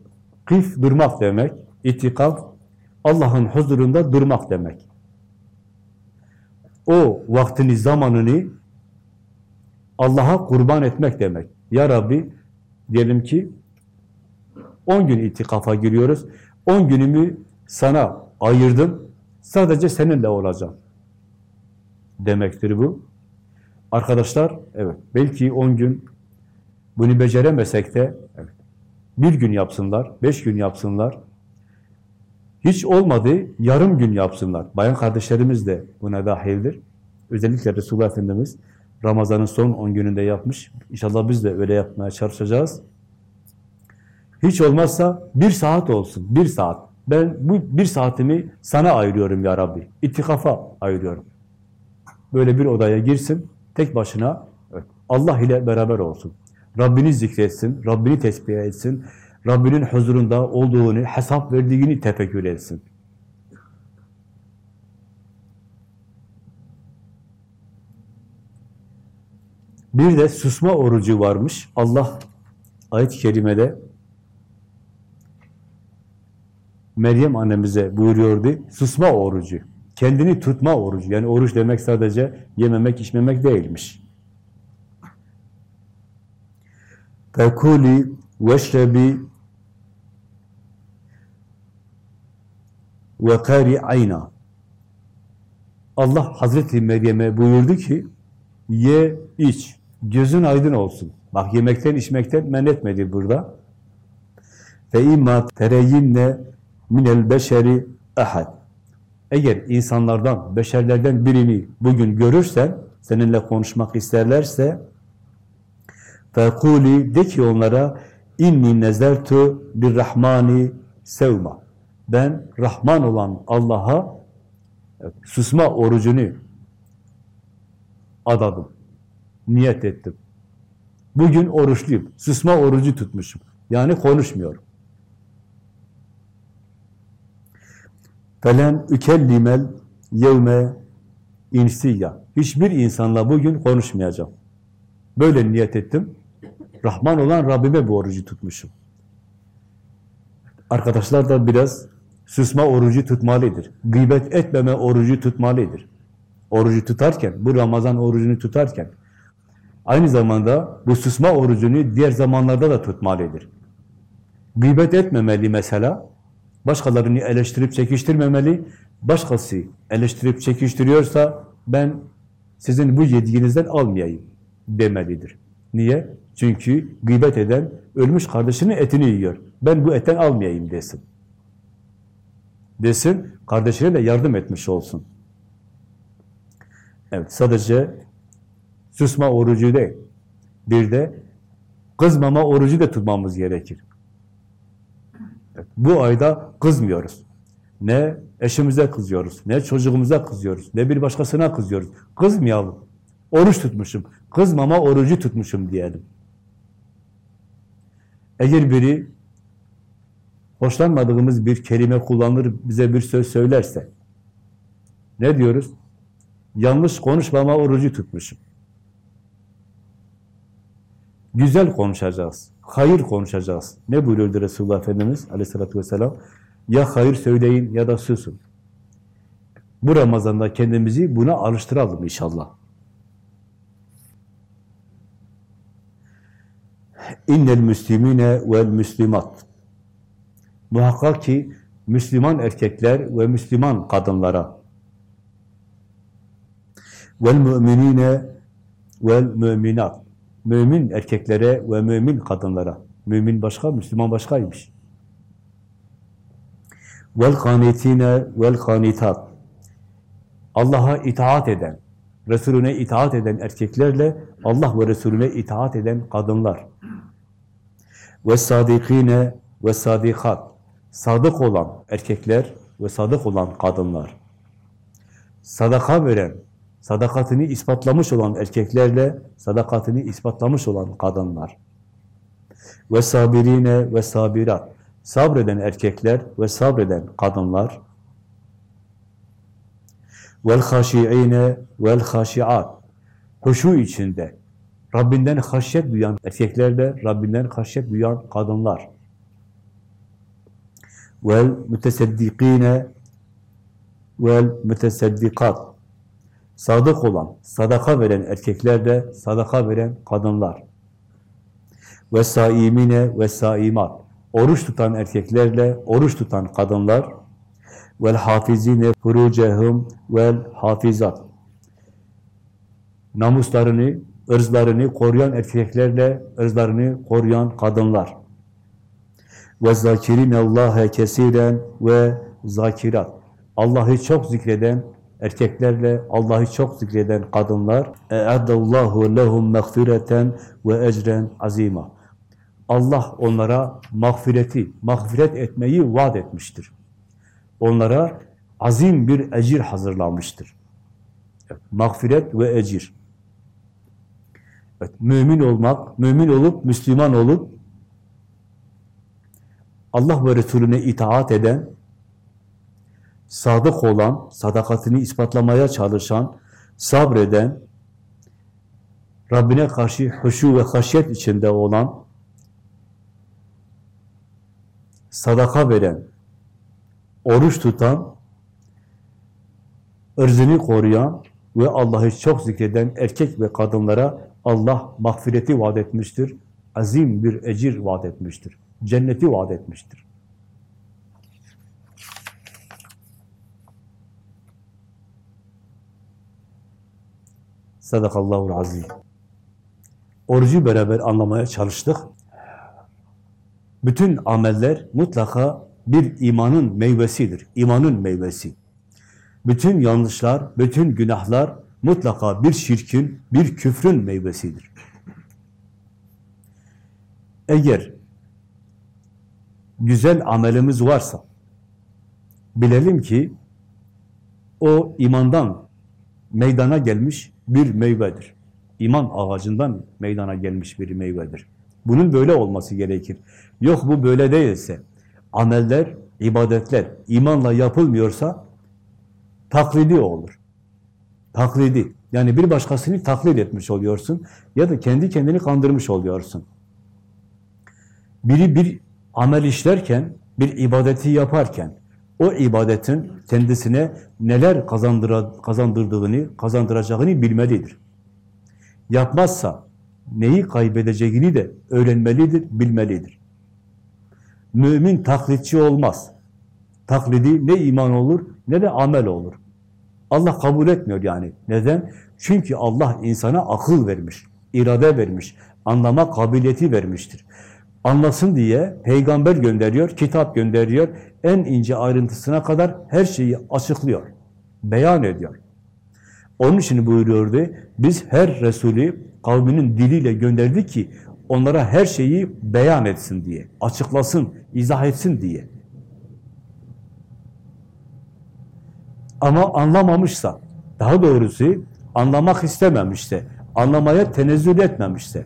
Speaker 1: kif durmak demek. İtikaf, Allah'ın huzurunda durmak demek. O vaktini, zamanını Allah'a kurban etmek demek. Ya Rabbi, diyelim ki 10 gün itikafa giriyoruz. 10 günümü sana ayırdım. Sadece seninle olacağım. Demektir bu. Arkadaşlar, evet, belki 10 gün bunu beceremesek de evet, bir gün yapsınlar, beş gün yapsınlar. Hiç olmadı, yarım gün yapsınlar. Bayan kardeşlerimiz de buna dahildir. Özellikle Resulullah Efendimiz Ramazan'ın son 10 gününde yapmış. İnşallah biz de öyle yapmaya çalışacağız. Hiç olmazsa bir saat olsun, bir saat. Ben bu bir saatimi sana ayırıyorum ya Rabbi. İtikafa ayırıyorum. Böyle bir odaya girsin, tek başına Allah ile beraber olsun. Rabbini zikretsin, Rabbini tesbih etsin, Rabbinin huzurunda olduğunu, hesap verdiğini tefekkür etsin. Bir de susma orucu varmış. Allah ayet-i kerimede Meryem annemize buyuruyordu. Susma orucu. Kendini tutma orucu. Yani oruç demek sadece yememek, içmemek değilmiş. Fekuli veşrebi ve kari ayna. Allah Hazreti Meryem'e buyurdu ki ye, iç, gözün aydın olsun. Bak yemekten, içmekten men etmedi burada. Fe imma tereyinne minel beşeri ahad. Eğer insanlardan, beşerlerden birini bugün görürsen, seninle konuşmak isterlerse fekuli de ki onlara inni nezertu lirrahmani sevma. Ben Rahman olan Allah'a susma orucunu adadım. Niyet ettim. Bugün oruçluyum. Susma orucu tutmuşum. Yani konuşmuyorum. Felen ükellimel yevme insiyya. Hiçbir insanla bugün konuşmayacağım. Böyle niyet ettim. Rahman olan Rabbime bu orucu tutmuşum. Arkadaşlar da biraz susma orucu tutmalıdır. Gıybet etmeme orucu tutmalıdır. Orucu tutarken, bu Ramazan orucunu tutarken, aynı zamanda bu susma orucunu diğer zamanlarda da tutmalıdır. Gıybet etmemeli mesela, başkalarını eleştirip çekiştirmemeli, başkası eleştirip çekiştiriyorsa ben sizin bu yediğinizden almayayım demelidir. Niye? Çünkü gıybet eden ölmüş kardeşinin etini yiyor. Ben bu etten almayayım desin. Desin, kardeşine de yardım etmiş olsun. Evet, sadece susma orucu değil. Bir de kızmama orucu da tutmamız gerekir. Bu ayda kızmıyoruz. Ne eşimize kızıyoruz, ne çocuğumuza kızıyoruz, ne bir başkasına kızıyoruz. Kızmayalım. Oruç tutmuşum, kızmama orucu tutmuşum diyelim. Eğer biri hoşlanmadığımız bir kelime kullanır, bize bir söz söylerse, ne diyoruz? Yanlış konuşmama orucu tutmuşum. Güzel konuşacağız, hayır konuşacağız. Ne buyuruyordu Resulullah Efendimiz aleyhissalatü vesselam? Ya hayır söyleyin ya da susun. Bu Ramazan'da kendimizi buna alıştıralım inşallah. İnnel müslimine vel müslimat. Muhakkak ki Müslüman erkekler ve Müslüman kadınlara vel müminine vel müminat. Mümin erkeklere ve mümin kadınlara. Mümin başka, Müslüman başkaymış. Vel kanitine vel kanitat. Allah'a itaat eden, Resulüne itaat eden erkeklerle Allah ve Resulüne itaat eden kadınlar. Ve sadikine ve sadikat. Sadık olan erkekler ve sadık olan kadınlar. Sadaka veren, sadakatini ispatlamış olan erkeklerle sadakatini ispatlamış olan kadınlar. Ve sabirine ve sabirat. Sabreden erkekler ve sabreden kadınlar. Vel haşiine vel haşiat. Huşu içinde, Rabbinden haşyet duyan erkeklerle Rabbinden haşyet duyan kadınlar. Vel müteseddikine vel müteseddikat. Sadık olan, sadaka veren erkeklerle sadaka veren kadınlar. Ve saimine ve saimat. Oruç tutan erkeklerle oruç tutan kadınlar. Vel hafizine furucehum vel hafizat. Namuslarını, ırzlarını koruyan erkeklerle ırzlarını koruyan kadınlar. Ve zakirin Allah'a kesiren ve zakirat. Allah'ı çok zikreden erkeklerle Allah'ı çok zikreden kadınlar e'addallahu lehum mağfireten ve ecren azima. Allah onlara mağfireti, mağfiret etmeyi vaat etmiştir. Onlara azim bir ecir hazırlanmıştır. Evet, mağfiret ve ecir. Evet, mümin olmak, mümin olup, Müslüman olup, Allah ve Resulüne itaat eden, sadık olan, sadakatini ispatlamaya çalışan, sabreden, Rabbine karşı huşu ve haşyet içinde olan, sadaka veren, oruç tutan, ırzını koruyan ve Allah'ı çok zikreden erkek ve kadınlara Allah mağfireti vaat etmiştir. Azim bir ecir vaat etmiştir. Cenneti vaat etmiştir. Sadakallahu azim. Orucu beraber anlamaya çalıştık. Bütün ameller mutlaka bir imanın meyvesidir. İmanın meyvesi. Bütün yanlışlar, bütün günahlar mutlaka bir şirkin, bir küfrün meyvesidir. Eğer güzel amelimiz varsa, bilelim ki o imandan meydana gelmiş bir meyvedir. İman ağacından meydana gelmiş bir meyvedir. Bunun böyle olması gerekir. Yok bu böyle değilse, ameller, ibadetler imanla yapılmıyorsa taklidi olur. Taklidi. Yani bir başkasını taklit etmiş oluyorsun ya da kendi kendini kandırmış oluyorsun. Biri bir amel işlerken, bir ibadeti yaparken o ibadetin kendisine neler kazandırdığını, kazandıracağını bilmelidir. Yapmazsa neyi kaybedeceğini de öğrenmelidir, bilmelidir. Mümin taklitçi olmaz. Taklidi ne iman olur ne de amel olur. Allah kabul etmiyor yani. Neden? Çünkü Allah insana akıl vermiş, irade vermiş, anlama kabiliyeti vermiştir. Anlasın diye peygamber gönderiyor, kitap gönderiyor, en ince ayrıntısına kadar her şeyi açıklıyor, beyan ediyor. Onun için buyuruyordu, biz her Resulü kavminin diliyle gönderdik ki onlara her şeyi beyan etsin diye, açıklasın, izah etsin diye. Ama anlamamışsa, daha doğrusu anlamak istememişse, anlamaya tenezzül etmemişse,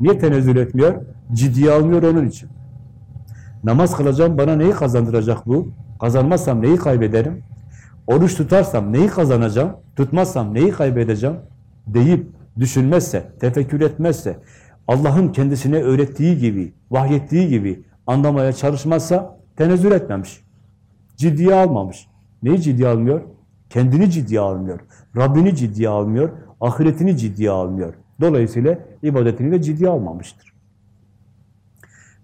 Speaker 1: niye tenezzül etmiyor? Ciddiye almıyor onun için. Namaz kılacağım, bana neyi kazandıracak bu? Kazanmazsam neyi kaybederim? Oruç tutarsam neyi kazanacağım? Tutmazsam neyi kaybedeceğim? Deyip düşünmezse, tefekkür etmezse, Allah'ın kendisine öğrettiği gibi, vahyettiği gibi anlamaya çalışmazsa tenezzül etmemiş. Ciddiye almamış. Neyi ciddiye almıyor? Kendini ciddiye almıyor. Rabbini ciddiye almıyor. Ahiretini ciddiye almıyor. Dolayısıyla ibadetini de ciddiye almamıştır.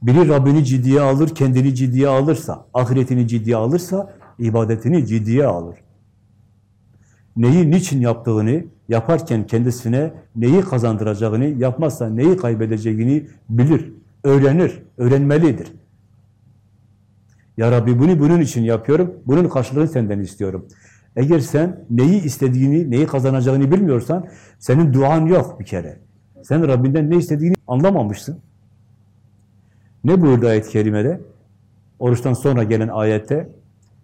Speaker 1: Biri Rabbini ciddiye alır, kendini ciddiye alırsa, ahiretini ciddiye alırsa, ibadetini ciddiye alır. Neyi, niçin yaptığını, yaparken kendisine neyi kazandıracağını, yapmazsa neyi kaybedeceğini bilir, öğrenir, öğrenmelidir. Ya Rabbi bunu bunun için yapıyorum, bunun karşılığını senden istiyorum. Eğer sen neyi istediğini, neyi kazanacağını bilmiyorsan, senin duan yok bir kere. Sen Rabbinden ne istediğini anlamamışsın. Ne buyurdu ayet-i kerimede? Oruçtan sonra gelen ayette,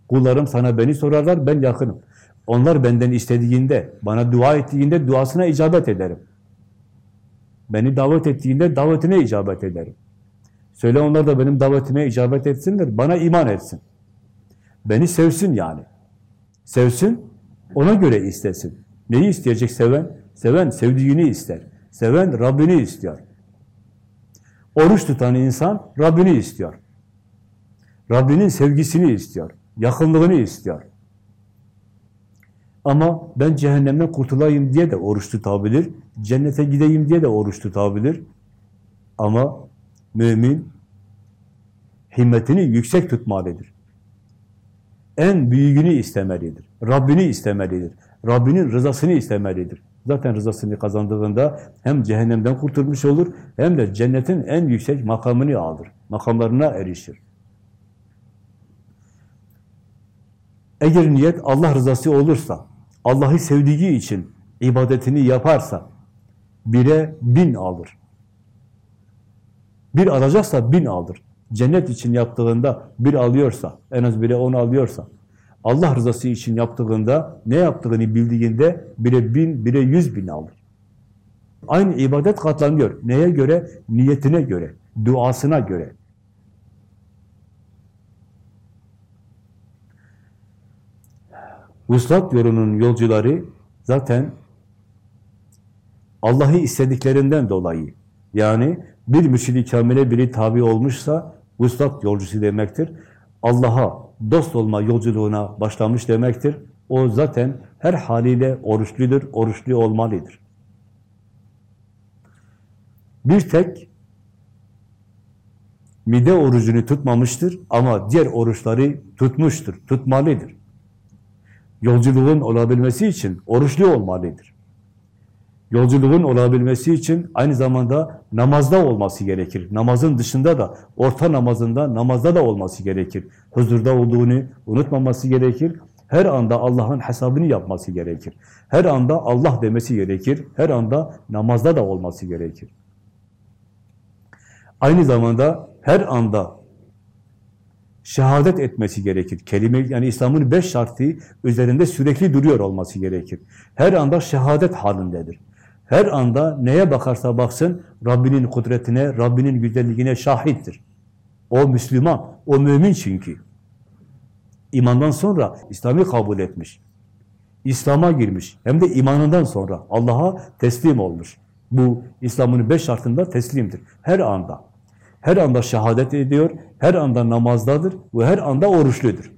Speaker 1: kullarım sana beni sorarlar, ben yakınım. Onlar benden istediğinde, bana dua ettiğinde duasına icabet ederim. Beni davet ettiğinde davetine icabet ederim. Söyle onlar da benim davetime icabet etsinler, bana iman etsin. Beni sevsin yani. Sevsin, ona göre istesin. Neyi isteyecek seven? Seven sevdiğini ister. Seven Rabbini istiyor. Oruç tutan insan Rabbini istiyor. Rabbinin sevgisini istiyor. Yakınlığını istiyor. Ama ben cehennemden kurtulayım diye de oruç tutabilir. Cennete gideyim diye de oruç tutabilir. Ama mümin himmetini yüksek tutmalıdır. En büyüğünü istemelidir. Rabbini istemelidir. Rabbinin rızasını istemelidir. Zaten rızasını kazandığında hem cehennemden kurtulmuş olur hem de cennetin en yüksek makamını alır. Makamlarına erişir. Eğer niyet Allah rızası olursa, Allah'ı sevdiği için ibadetini yaparsa, bire bin alır. Bir alacaksa bin alır. Cennet için yaptığında bir alıyorsa, en az bire on alıyorsa, Allah rızası için yaptığında, ne yaptığını bildiğinde bire bin, bire yüz bin alır. Aynı ibadet katlanıyor. Neye göre? Niyetine göre, duasına göre. Vuslat yolunun yolcuları zaten Allah'ı istediklerinden dolayı, yani bir mürşidi kamile biri tabi olmuşsa, vuslat yolcusu demektir. Allah'a dost olma yolculuğuna başlamış demektir. O zaten her haliyle oruçludur, oruçlu olmalıdır. Bir tek mide orucunu tutmamıştır ama diğer oruçları tutmuştur, tutmalıdır. Yolculuğun olabilmesi için oruçlu olmalıdır. Yolculuğun olabilmesi için aynı zamanda namazda olması gerekir. Namazın dışında da, orta namazında, namazda da olması gerekir. Huzurda olduğunu unutmaması gerekir. Her anda Allah'ın hesabını yapması gerekir. Her anda Allah demesi gerekir. Her anda namazda da olması gerekir. Aynı zamanda her anda şehadet etmesi gerekir. Kelime yani İslam'ın beş şartı üzerinde sürekli duruyor olması gerekir. Her anda şehadet halindedir. Her anda neye bakarsa baksın Rabbinin kudretine, Rabbinin güzelliğine şahittir. O Müslüman, o mümin çünkü. İmandan sonra İslam'ı kabul etmiş. İslam'a girmiş. Hem de imanından sonra Allah'a teslim olmuş. Bu İslam'ın beş şartında teslimdir. Her anda. Her anda şehadet ediyor, her anda namazdadır ve her anda oruçludur.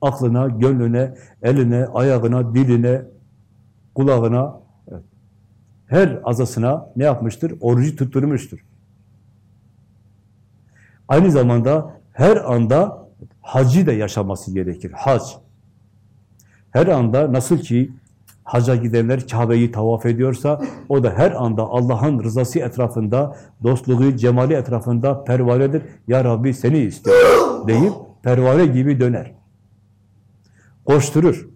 Speaker 1: Aklına, gönlüne, eline, ayağına, diline, kulağına, her azasına ne yapmıştır? Orucu tutturmuştur. Aynı zamanda her anda hacı da yaşaması gerekir. Hac. Her anda nasıl ki haca gidenler Kabe'yi tavaf ediyorsa, o da her anda Allah'ın rızası etrafında, dostluğu, cemali etrafında pervanedir. Ya Rabbi seni istiyor deyip pervane gibi döner. Koşturur.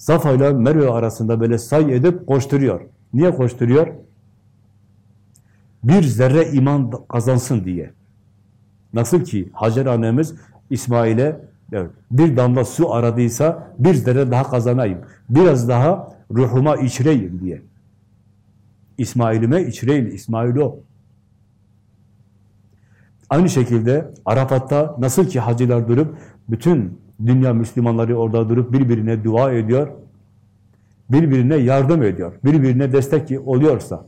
Speaker 1: Safa ile Merve arasında böyle say edip koşturuyor. Niye koşturuyor? Bir zerre iman kazansın diye. Nasıl ki Hacer annemiz İsmail'e evet, bir damla su aradıysa bir zerre daha kazanayım. Biraz daha ruhuma içireyim diye. İsmail'ime içireyim. İsmail o. Aynı şekilde Arafat'ta nasıl ki hacılar durup bütün dünya Müslümanları orada durup birbirine dua ediyor, birbirine yardım ediyor, birbirine destek oluyorsa,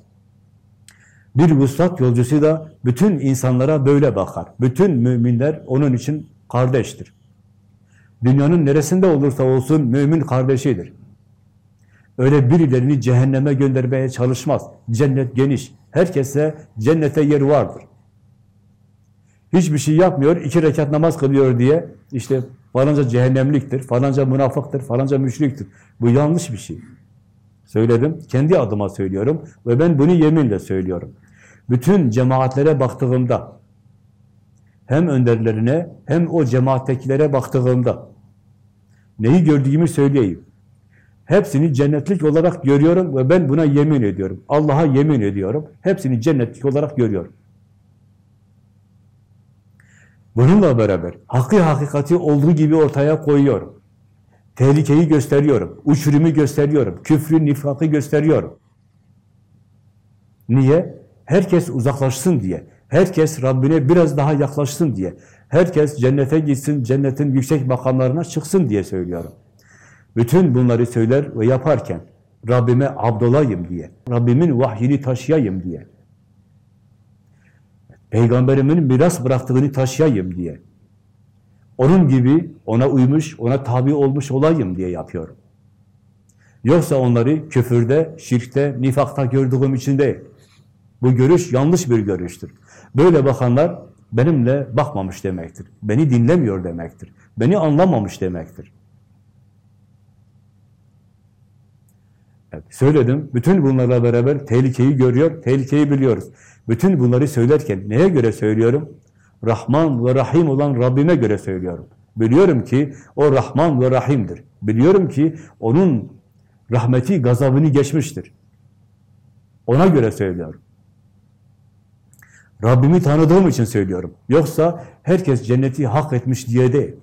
Speaker 1: bir vuslat yolcusu da bütün insanlara böyle bakar. Bütün müminler onun için kardeştir. Dünyanın neresinde olursa olsun mümin kardeşidir. Öyle birilerini cehenneme göndermeye çalışmaz. Cennet geniş. Herkese cennete yer vardır. Hiçbir şey yapmıyor, iki rekat namaz kılıyor diye işte falanca cehennemliktir, falanca münafıktır, falanca müşriktir. Bu yanlış bir şey. Söyledim, kendi adıma söylüyorum ve ben bunu yeminle söylüyorum. Bütün cemaatlere baktığımda, hem önderlerine hem o cemaattekilere baktığımda neyi gördüğümü söyleyeyim. Hepsini cennetlik olarak görüyorum ve ben buna yemin ediyorum. Allah'a yemin ediyorum. Hepsini cennetlik olarak görüyorum. Bununla beraber hakkı hakikati olduğu gibi ortaya koyuyorum. Tehlikeyi gösteriyorum. Uçurumu gösteriyorum. Küfrü, nifakı gösteriyorum. Niye? Herkes uzaklaşsın diye. Herkes Rabbine biraz daha yaklaşsın diye. Herkes cennete gitsin, cennetin yüksek makamlarına çıksın diye söylüyorum. Bütün bunları söyler ve yaparken Rabbime abdolayım diye, Rabbimin vahyini taşıyayım diye, Peygamberimin miras bıraktığını taşıyayım diye, onun gibi ona uymuş, ona tabi olmuş olayım diye yapıyorum. Yoksa onları küfürde, şirkte, nifakta gördüğüm için değil. Bu görüş yanlış bir görüştür. Böyle bakanlar benimle bakmamış demektir. Beni dinlemiyor demektir. Beni anlamamış demektir. Evet, söyledim. Bütün bunlarla beraber tehlikeyi görüyor, tehlikeyi biliyoruz. Bütün bunları söylerken neye göre söylüyorum? Rahman ve Rahim olan Rabbime göre söylüyorum. Biliyorum ki o Rahman ve Rahim'dir. Biliyorum ki onun rahmeti gazabını geçmiştir. Ona göre söylüyorum. Rabbimi tanıdığım için söylüyorum. Yoksa herkes cenneti hak etmiş diye değil.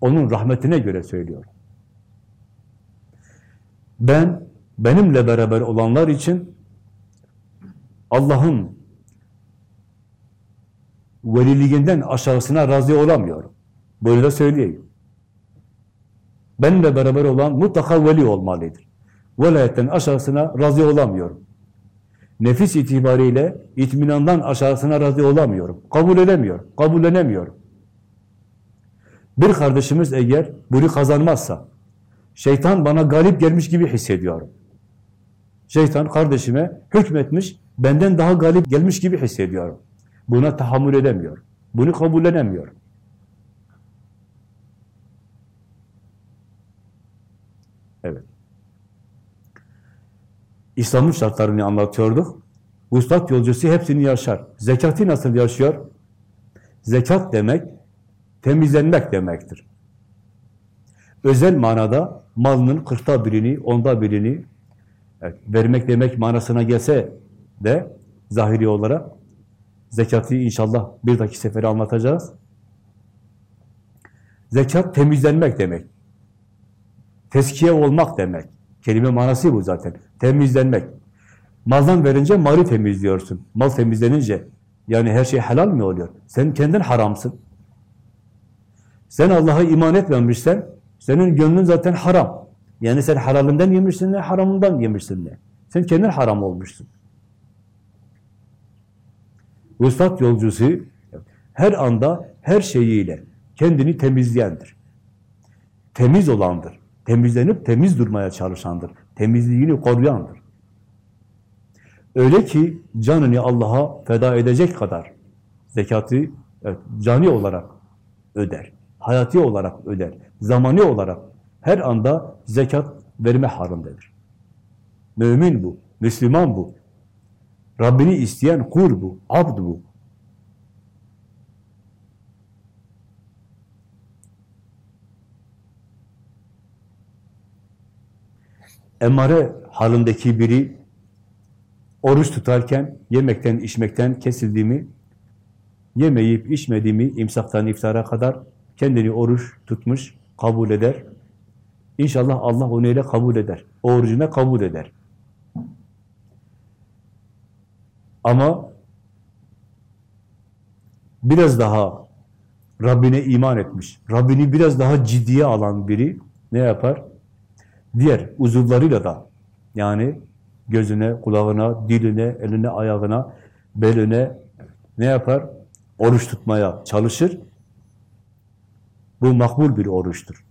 Speaker 1: Onun rahmetine göre söylüyorum. Ben, benimle beraber olanlar için Allah'ın veliliğinden aşağısına razı olamıyorum. Böyle de söyleyeyim. Benimle beraber olan mutlaka veli olmalıdır. Velayetten aşağısına razı olamıyorum. Nefis itibariyle itminandan aşağısına razı olamıyorum. Kabul edemiyorum, kabullenemiyorum. Bir kardeşimiz eğer bunu kazanmazsa, şeytan bana galip gelmiş gibi hissediyorum. Şeytan kardeşime hükmetmiş, benden daha galip gelmiş gibi hissediyorum. Buna tahammül edemiyorum. Bunu kabullenemiyorum. Evet. İslam'ın şartlarını anlatıyorduk. Vuslat yolcusu hepsini yaşar. Zekatı nasıl yaşıyor? Zekat demek, temizlenmek demektir. Özel manada malının kırkta birini, onda birini evet, vermek demek manasına gelse de zahiri olarak zekatı inşallah bir dahaki sefere anlatacağız. Zekat temizlenmek demek. Teskiye olmak demek. Kelime manası bu zaten. Temizlenmek. Maldan verince malı temizliyorsun. Mal temizlenince yani her şey helal mi oluyor? Sen kendin haramsın. Sen Allah'a iman etmemişsen senin gönlün zaten haram. Yani sen halalinden yemişsin ne haramından yemişsin ne. Sen kendin haram olmuşsun. Vuslat yolcusu her anda her şeyiyle kendini temizleyendir. Temiz olandır. Temizlenip temiz durmaya çalışandır. Temizliğini koruyandır. Öyle ki canını Allah'a feda edecek kadar zekatı evet, cani olarak öder. Hayati olarak öder. Zamani olarak her anda zekat verme halindedir. Mümin bu, Müslüman bu. Rabbini isteyen kul bu, abd bu. Emare halindeki biri oruç tutarken yemekten, içmekten kesildiğimi, yemeyip içmediğimi imsaktan iftara kadar kendini oruç tutmuş, kabul eder. İnşallah Allah onu öyle kabul eder. O orucuna kabul eder. Ama biraz daha Rabbine iman etmiş, Rabbini biraz daha ciddiye alan biri ne yapar? Diğer uzuvlarıyla da yani gözüne, kulağına, diline, eline, ayağına, beline ne yapar? Oruç tutmaya çalışır. Bu makbul bir oruçtur.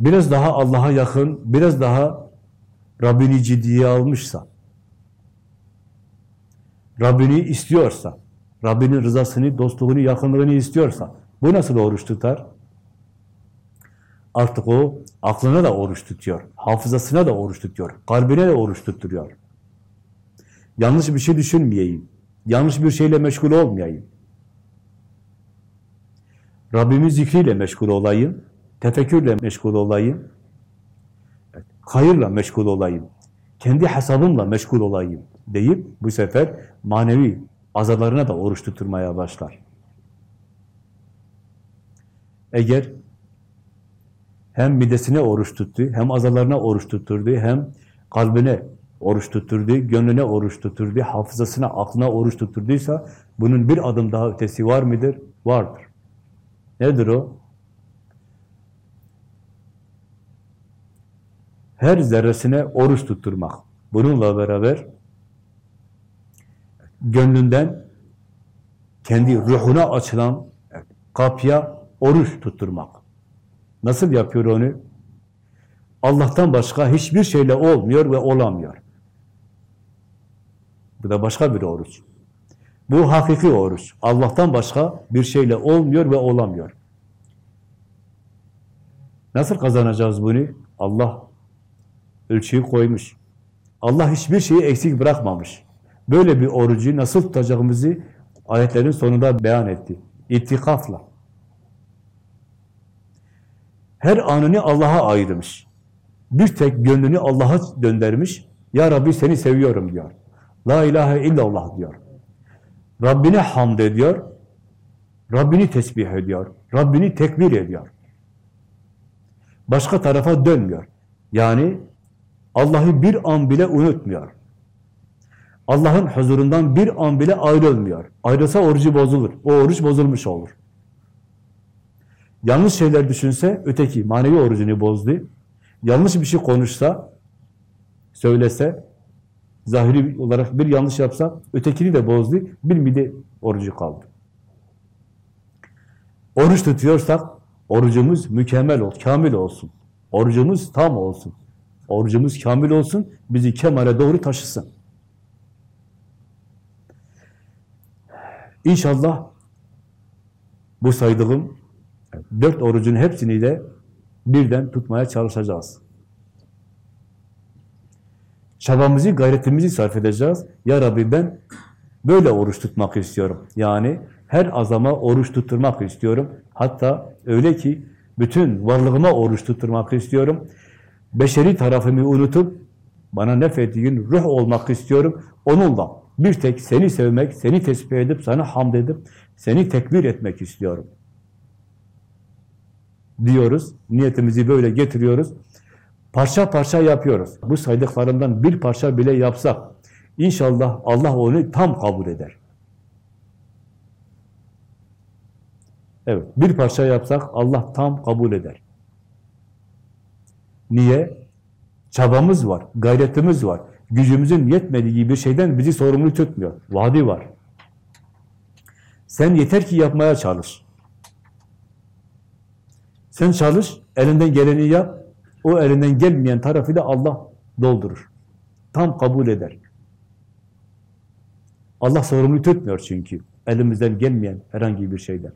Speaker 1: Biraz daha Allah'a yakın, biraz daha Rabbini ciddiye almışsa, Rabbini istiyorsa, Rabbinin rızasını, dostluğunu, yakınlığını istiyorsa, bu nasıl oruç tutar? Artık o aklına da oruç tutuyor, hafızasına da oruç tutuyor, kalbine de oruç tutturuyor. Yanlış bir şey düşünmeyeyim, yanlış bir şeyle meşgul olmayayım. Rabbimin zikriyle meşgul olayım, tefekkürle meşgul olayım, hayırla meşgul olayım, kendi hesabımla meşgul olayım deyip bu sefer manevi azalarına da oruç tutturmaya başlar. Eğer hem midesine oruç tuttu, hem azalarına oruç tutturdu, hem kalbine oruç tutturdu, gönlüne oruç tutturdu, hafızasına, aklına oruç tutturduysa bunun bir adım daha ötesi var mıdır? Vardır. Nedir o? Her zerresine oruç tutturmak. Bununla beraber gönlünden kendi ruhuna açılan kapıya oruç tutturmak. Nasıl yapıyor onu? Allah'tan başka hiçbir şeyle olmuyor ve olamıyor. Bu da başka bir oruç. Bu hakiki oruç. Allah'tan başka bir şeyle olmuyor ve olamıyor. Nasıl kazanacağız bunu? Allah ölçüyü koymuş. Allah hiçbir şeyi eksik bırakmamış. Böyle bir orucu nasıl tutacağımızı ayetlerin sonunda beyan etti. İttikafla. Her anını Allah'a ayırmış. Bir tek gönlünü Allah'a döndürmüş. Ya Rabbi seni seviyorum diyor. La ilahe illallah diyor. Rabbine hamd ediyor. Rabbini tesbih ediyor. Rabbini tekbir ediyor. Başka tarafa dönmüyor. Yani Allah'ı bir an bile unutmuyor. Allah'ın huzurundan bir an bile ayrılmıyor. Ayrılsa orucu bozulur. O oruç bozulmuş olur. Yanlış şeyler düşünse öteki manevi orucunu bozdu. yanlış bir şey konuşsa, söylese, zahiri olarak bir yanlış yapsa, ötekini de bozdu, bir mide orucu kaldı. Oruç tutuyorsak, orucumuz mükemmel ol, kamil olsun. Orucumuz tam olsun. Orucumuz kamil olsun, bizi kemale doğru taşısın. İnşallah bu saydığım dört orucun hepsini de birden tutmaya çalışacağız. Çabamızı, gayretimizi sarf edeceğiz. Ya Rabbi ben böyle oruç tutmak istiyorum. Yani her azama oruç tutturmak istiyorum. Hatta öyle ki bütün varlığıma oruç tutturmak istiyorum. Beşeri tarafımı unutup bana nefettiğin ruh olmak istiyorum. Onunla bir tek seni sevmek, seni tesbih edip, sana hamd edip, seni tekbir etmek istiyorum. Diyoruz. Niyetimizi böyle getiriyoruz. Parça parça yapıyoruz. Bu saydıklarımdan bir parça bile yapsak, inşallah Allah onu tam kabul eder. Evet, bir parça yapsak Allah tam kabul eder. Niye? Çabamız var, gayretimiz var. Gücümüzün yetmediği bir şeyden bizi sorumlu tutmuyor. Vadi var. Sen yeter ki yapmaya çalış. Sen çalış, elinden geleni yap. O elinden gelmeyen tarafı da Allah doldurur. Tam kabul eder. Allah sorumlu tutmuyor çünkü. Elimizden gelmeyen herhangi bir şeyden.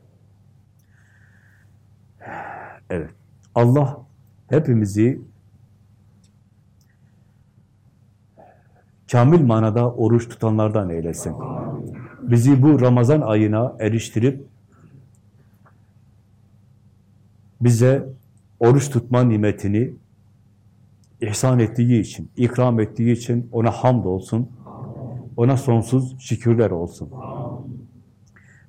Speaker 1: Evet. Allah hepimizi kamil manada oruç tutanlardan eylesin. Bizi bu Ramazan ayına eriştirip bize oruç tutma nimetini ihsan ettiği için, ikram ettiği için ona hamd olsun. Ona sonsuz şükürler olsun.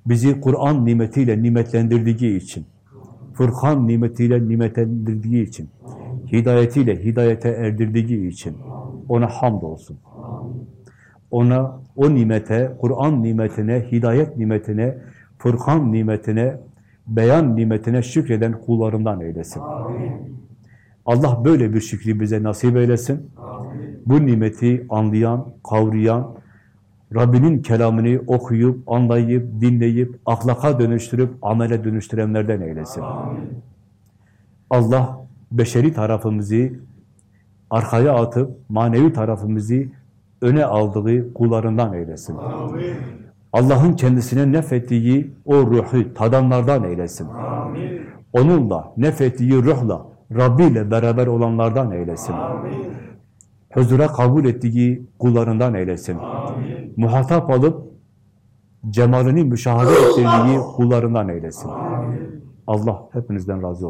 Speaker 1: Bizi Kur'an nimetiyle nimetlendirdiği için, Furkan nimetiyle nimetlendirdiği için, hidayetiyle hidayete erdirdiği için ona hamd olsun. Ona, o nimete, Kur'an nimetine, hidayet nimetine, Furkan nimetine, beyan nimetine şükreden kullarından eylesin. Allah böyle bir şükrü bize nasip eylesin. Bu nimeti anlayan, kavrayan, Rabbinin kelamını okuyup, anlayıp, dinleyip, ahlaka dönüştürüp, amele dönüştürenlerden eylesin. Allah beşeri tarafımızı arkaya atıp, manevi tarafımızı öne aldığı kullarından eylesin. Allah'ın kendisine nefettiği o ruhu tadanlardan eylesin. Onunla, nefettiği ruhla, Rabbi ile beraber olanlardan eylesin. Huzura kabul ettiği kullarından eylesin. Muhatap alıp cemalini müşahede ettirdiği kullarından eylesin. Allah hepinizden razı olsun.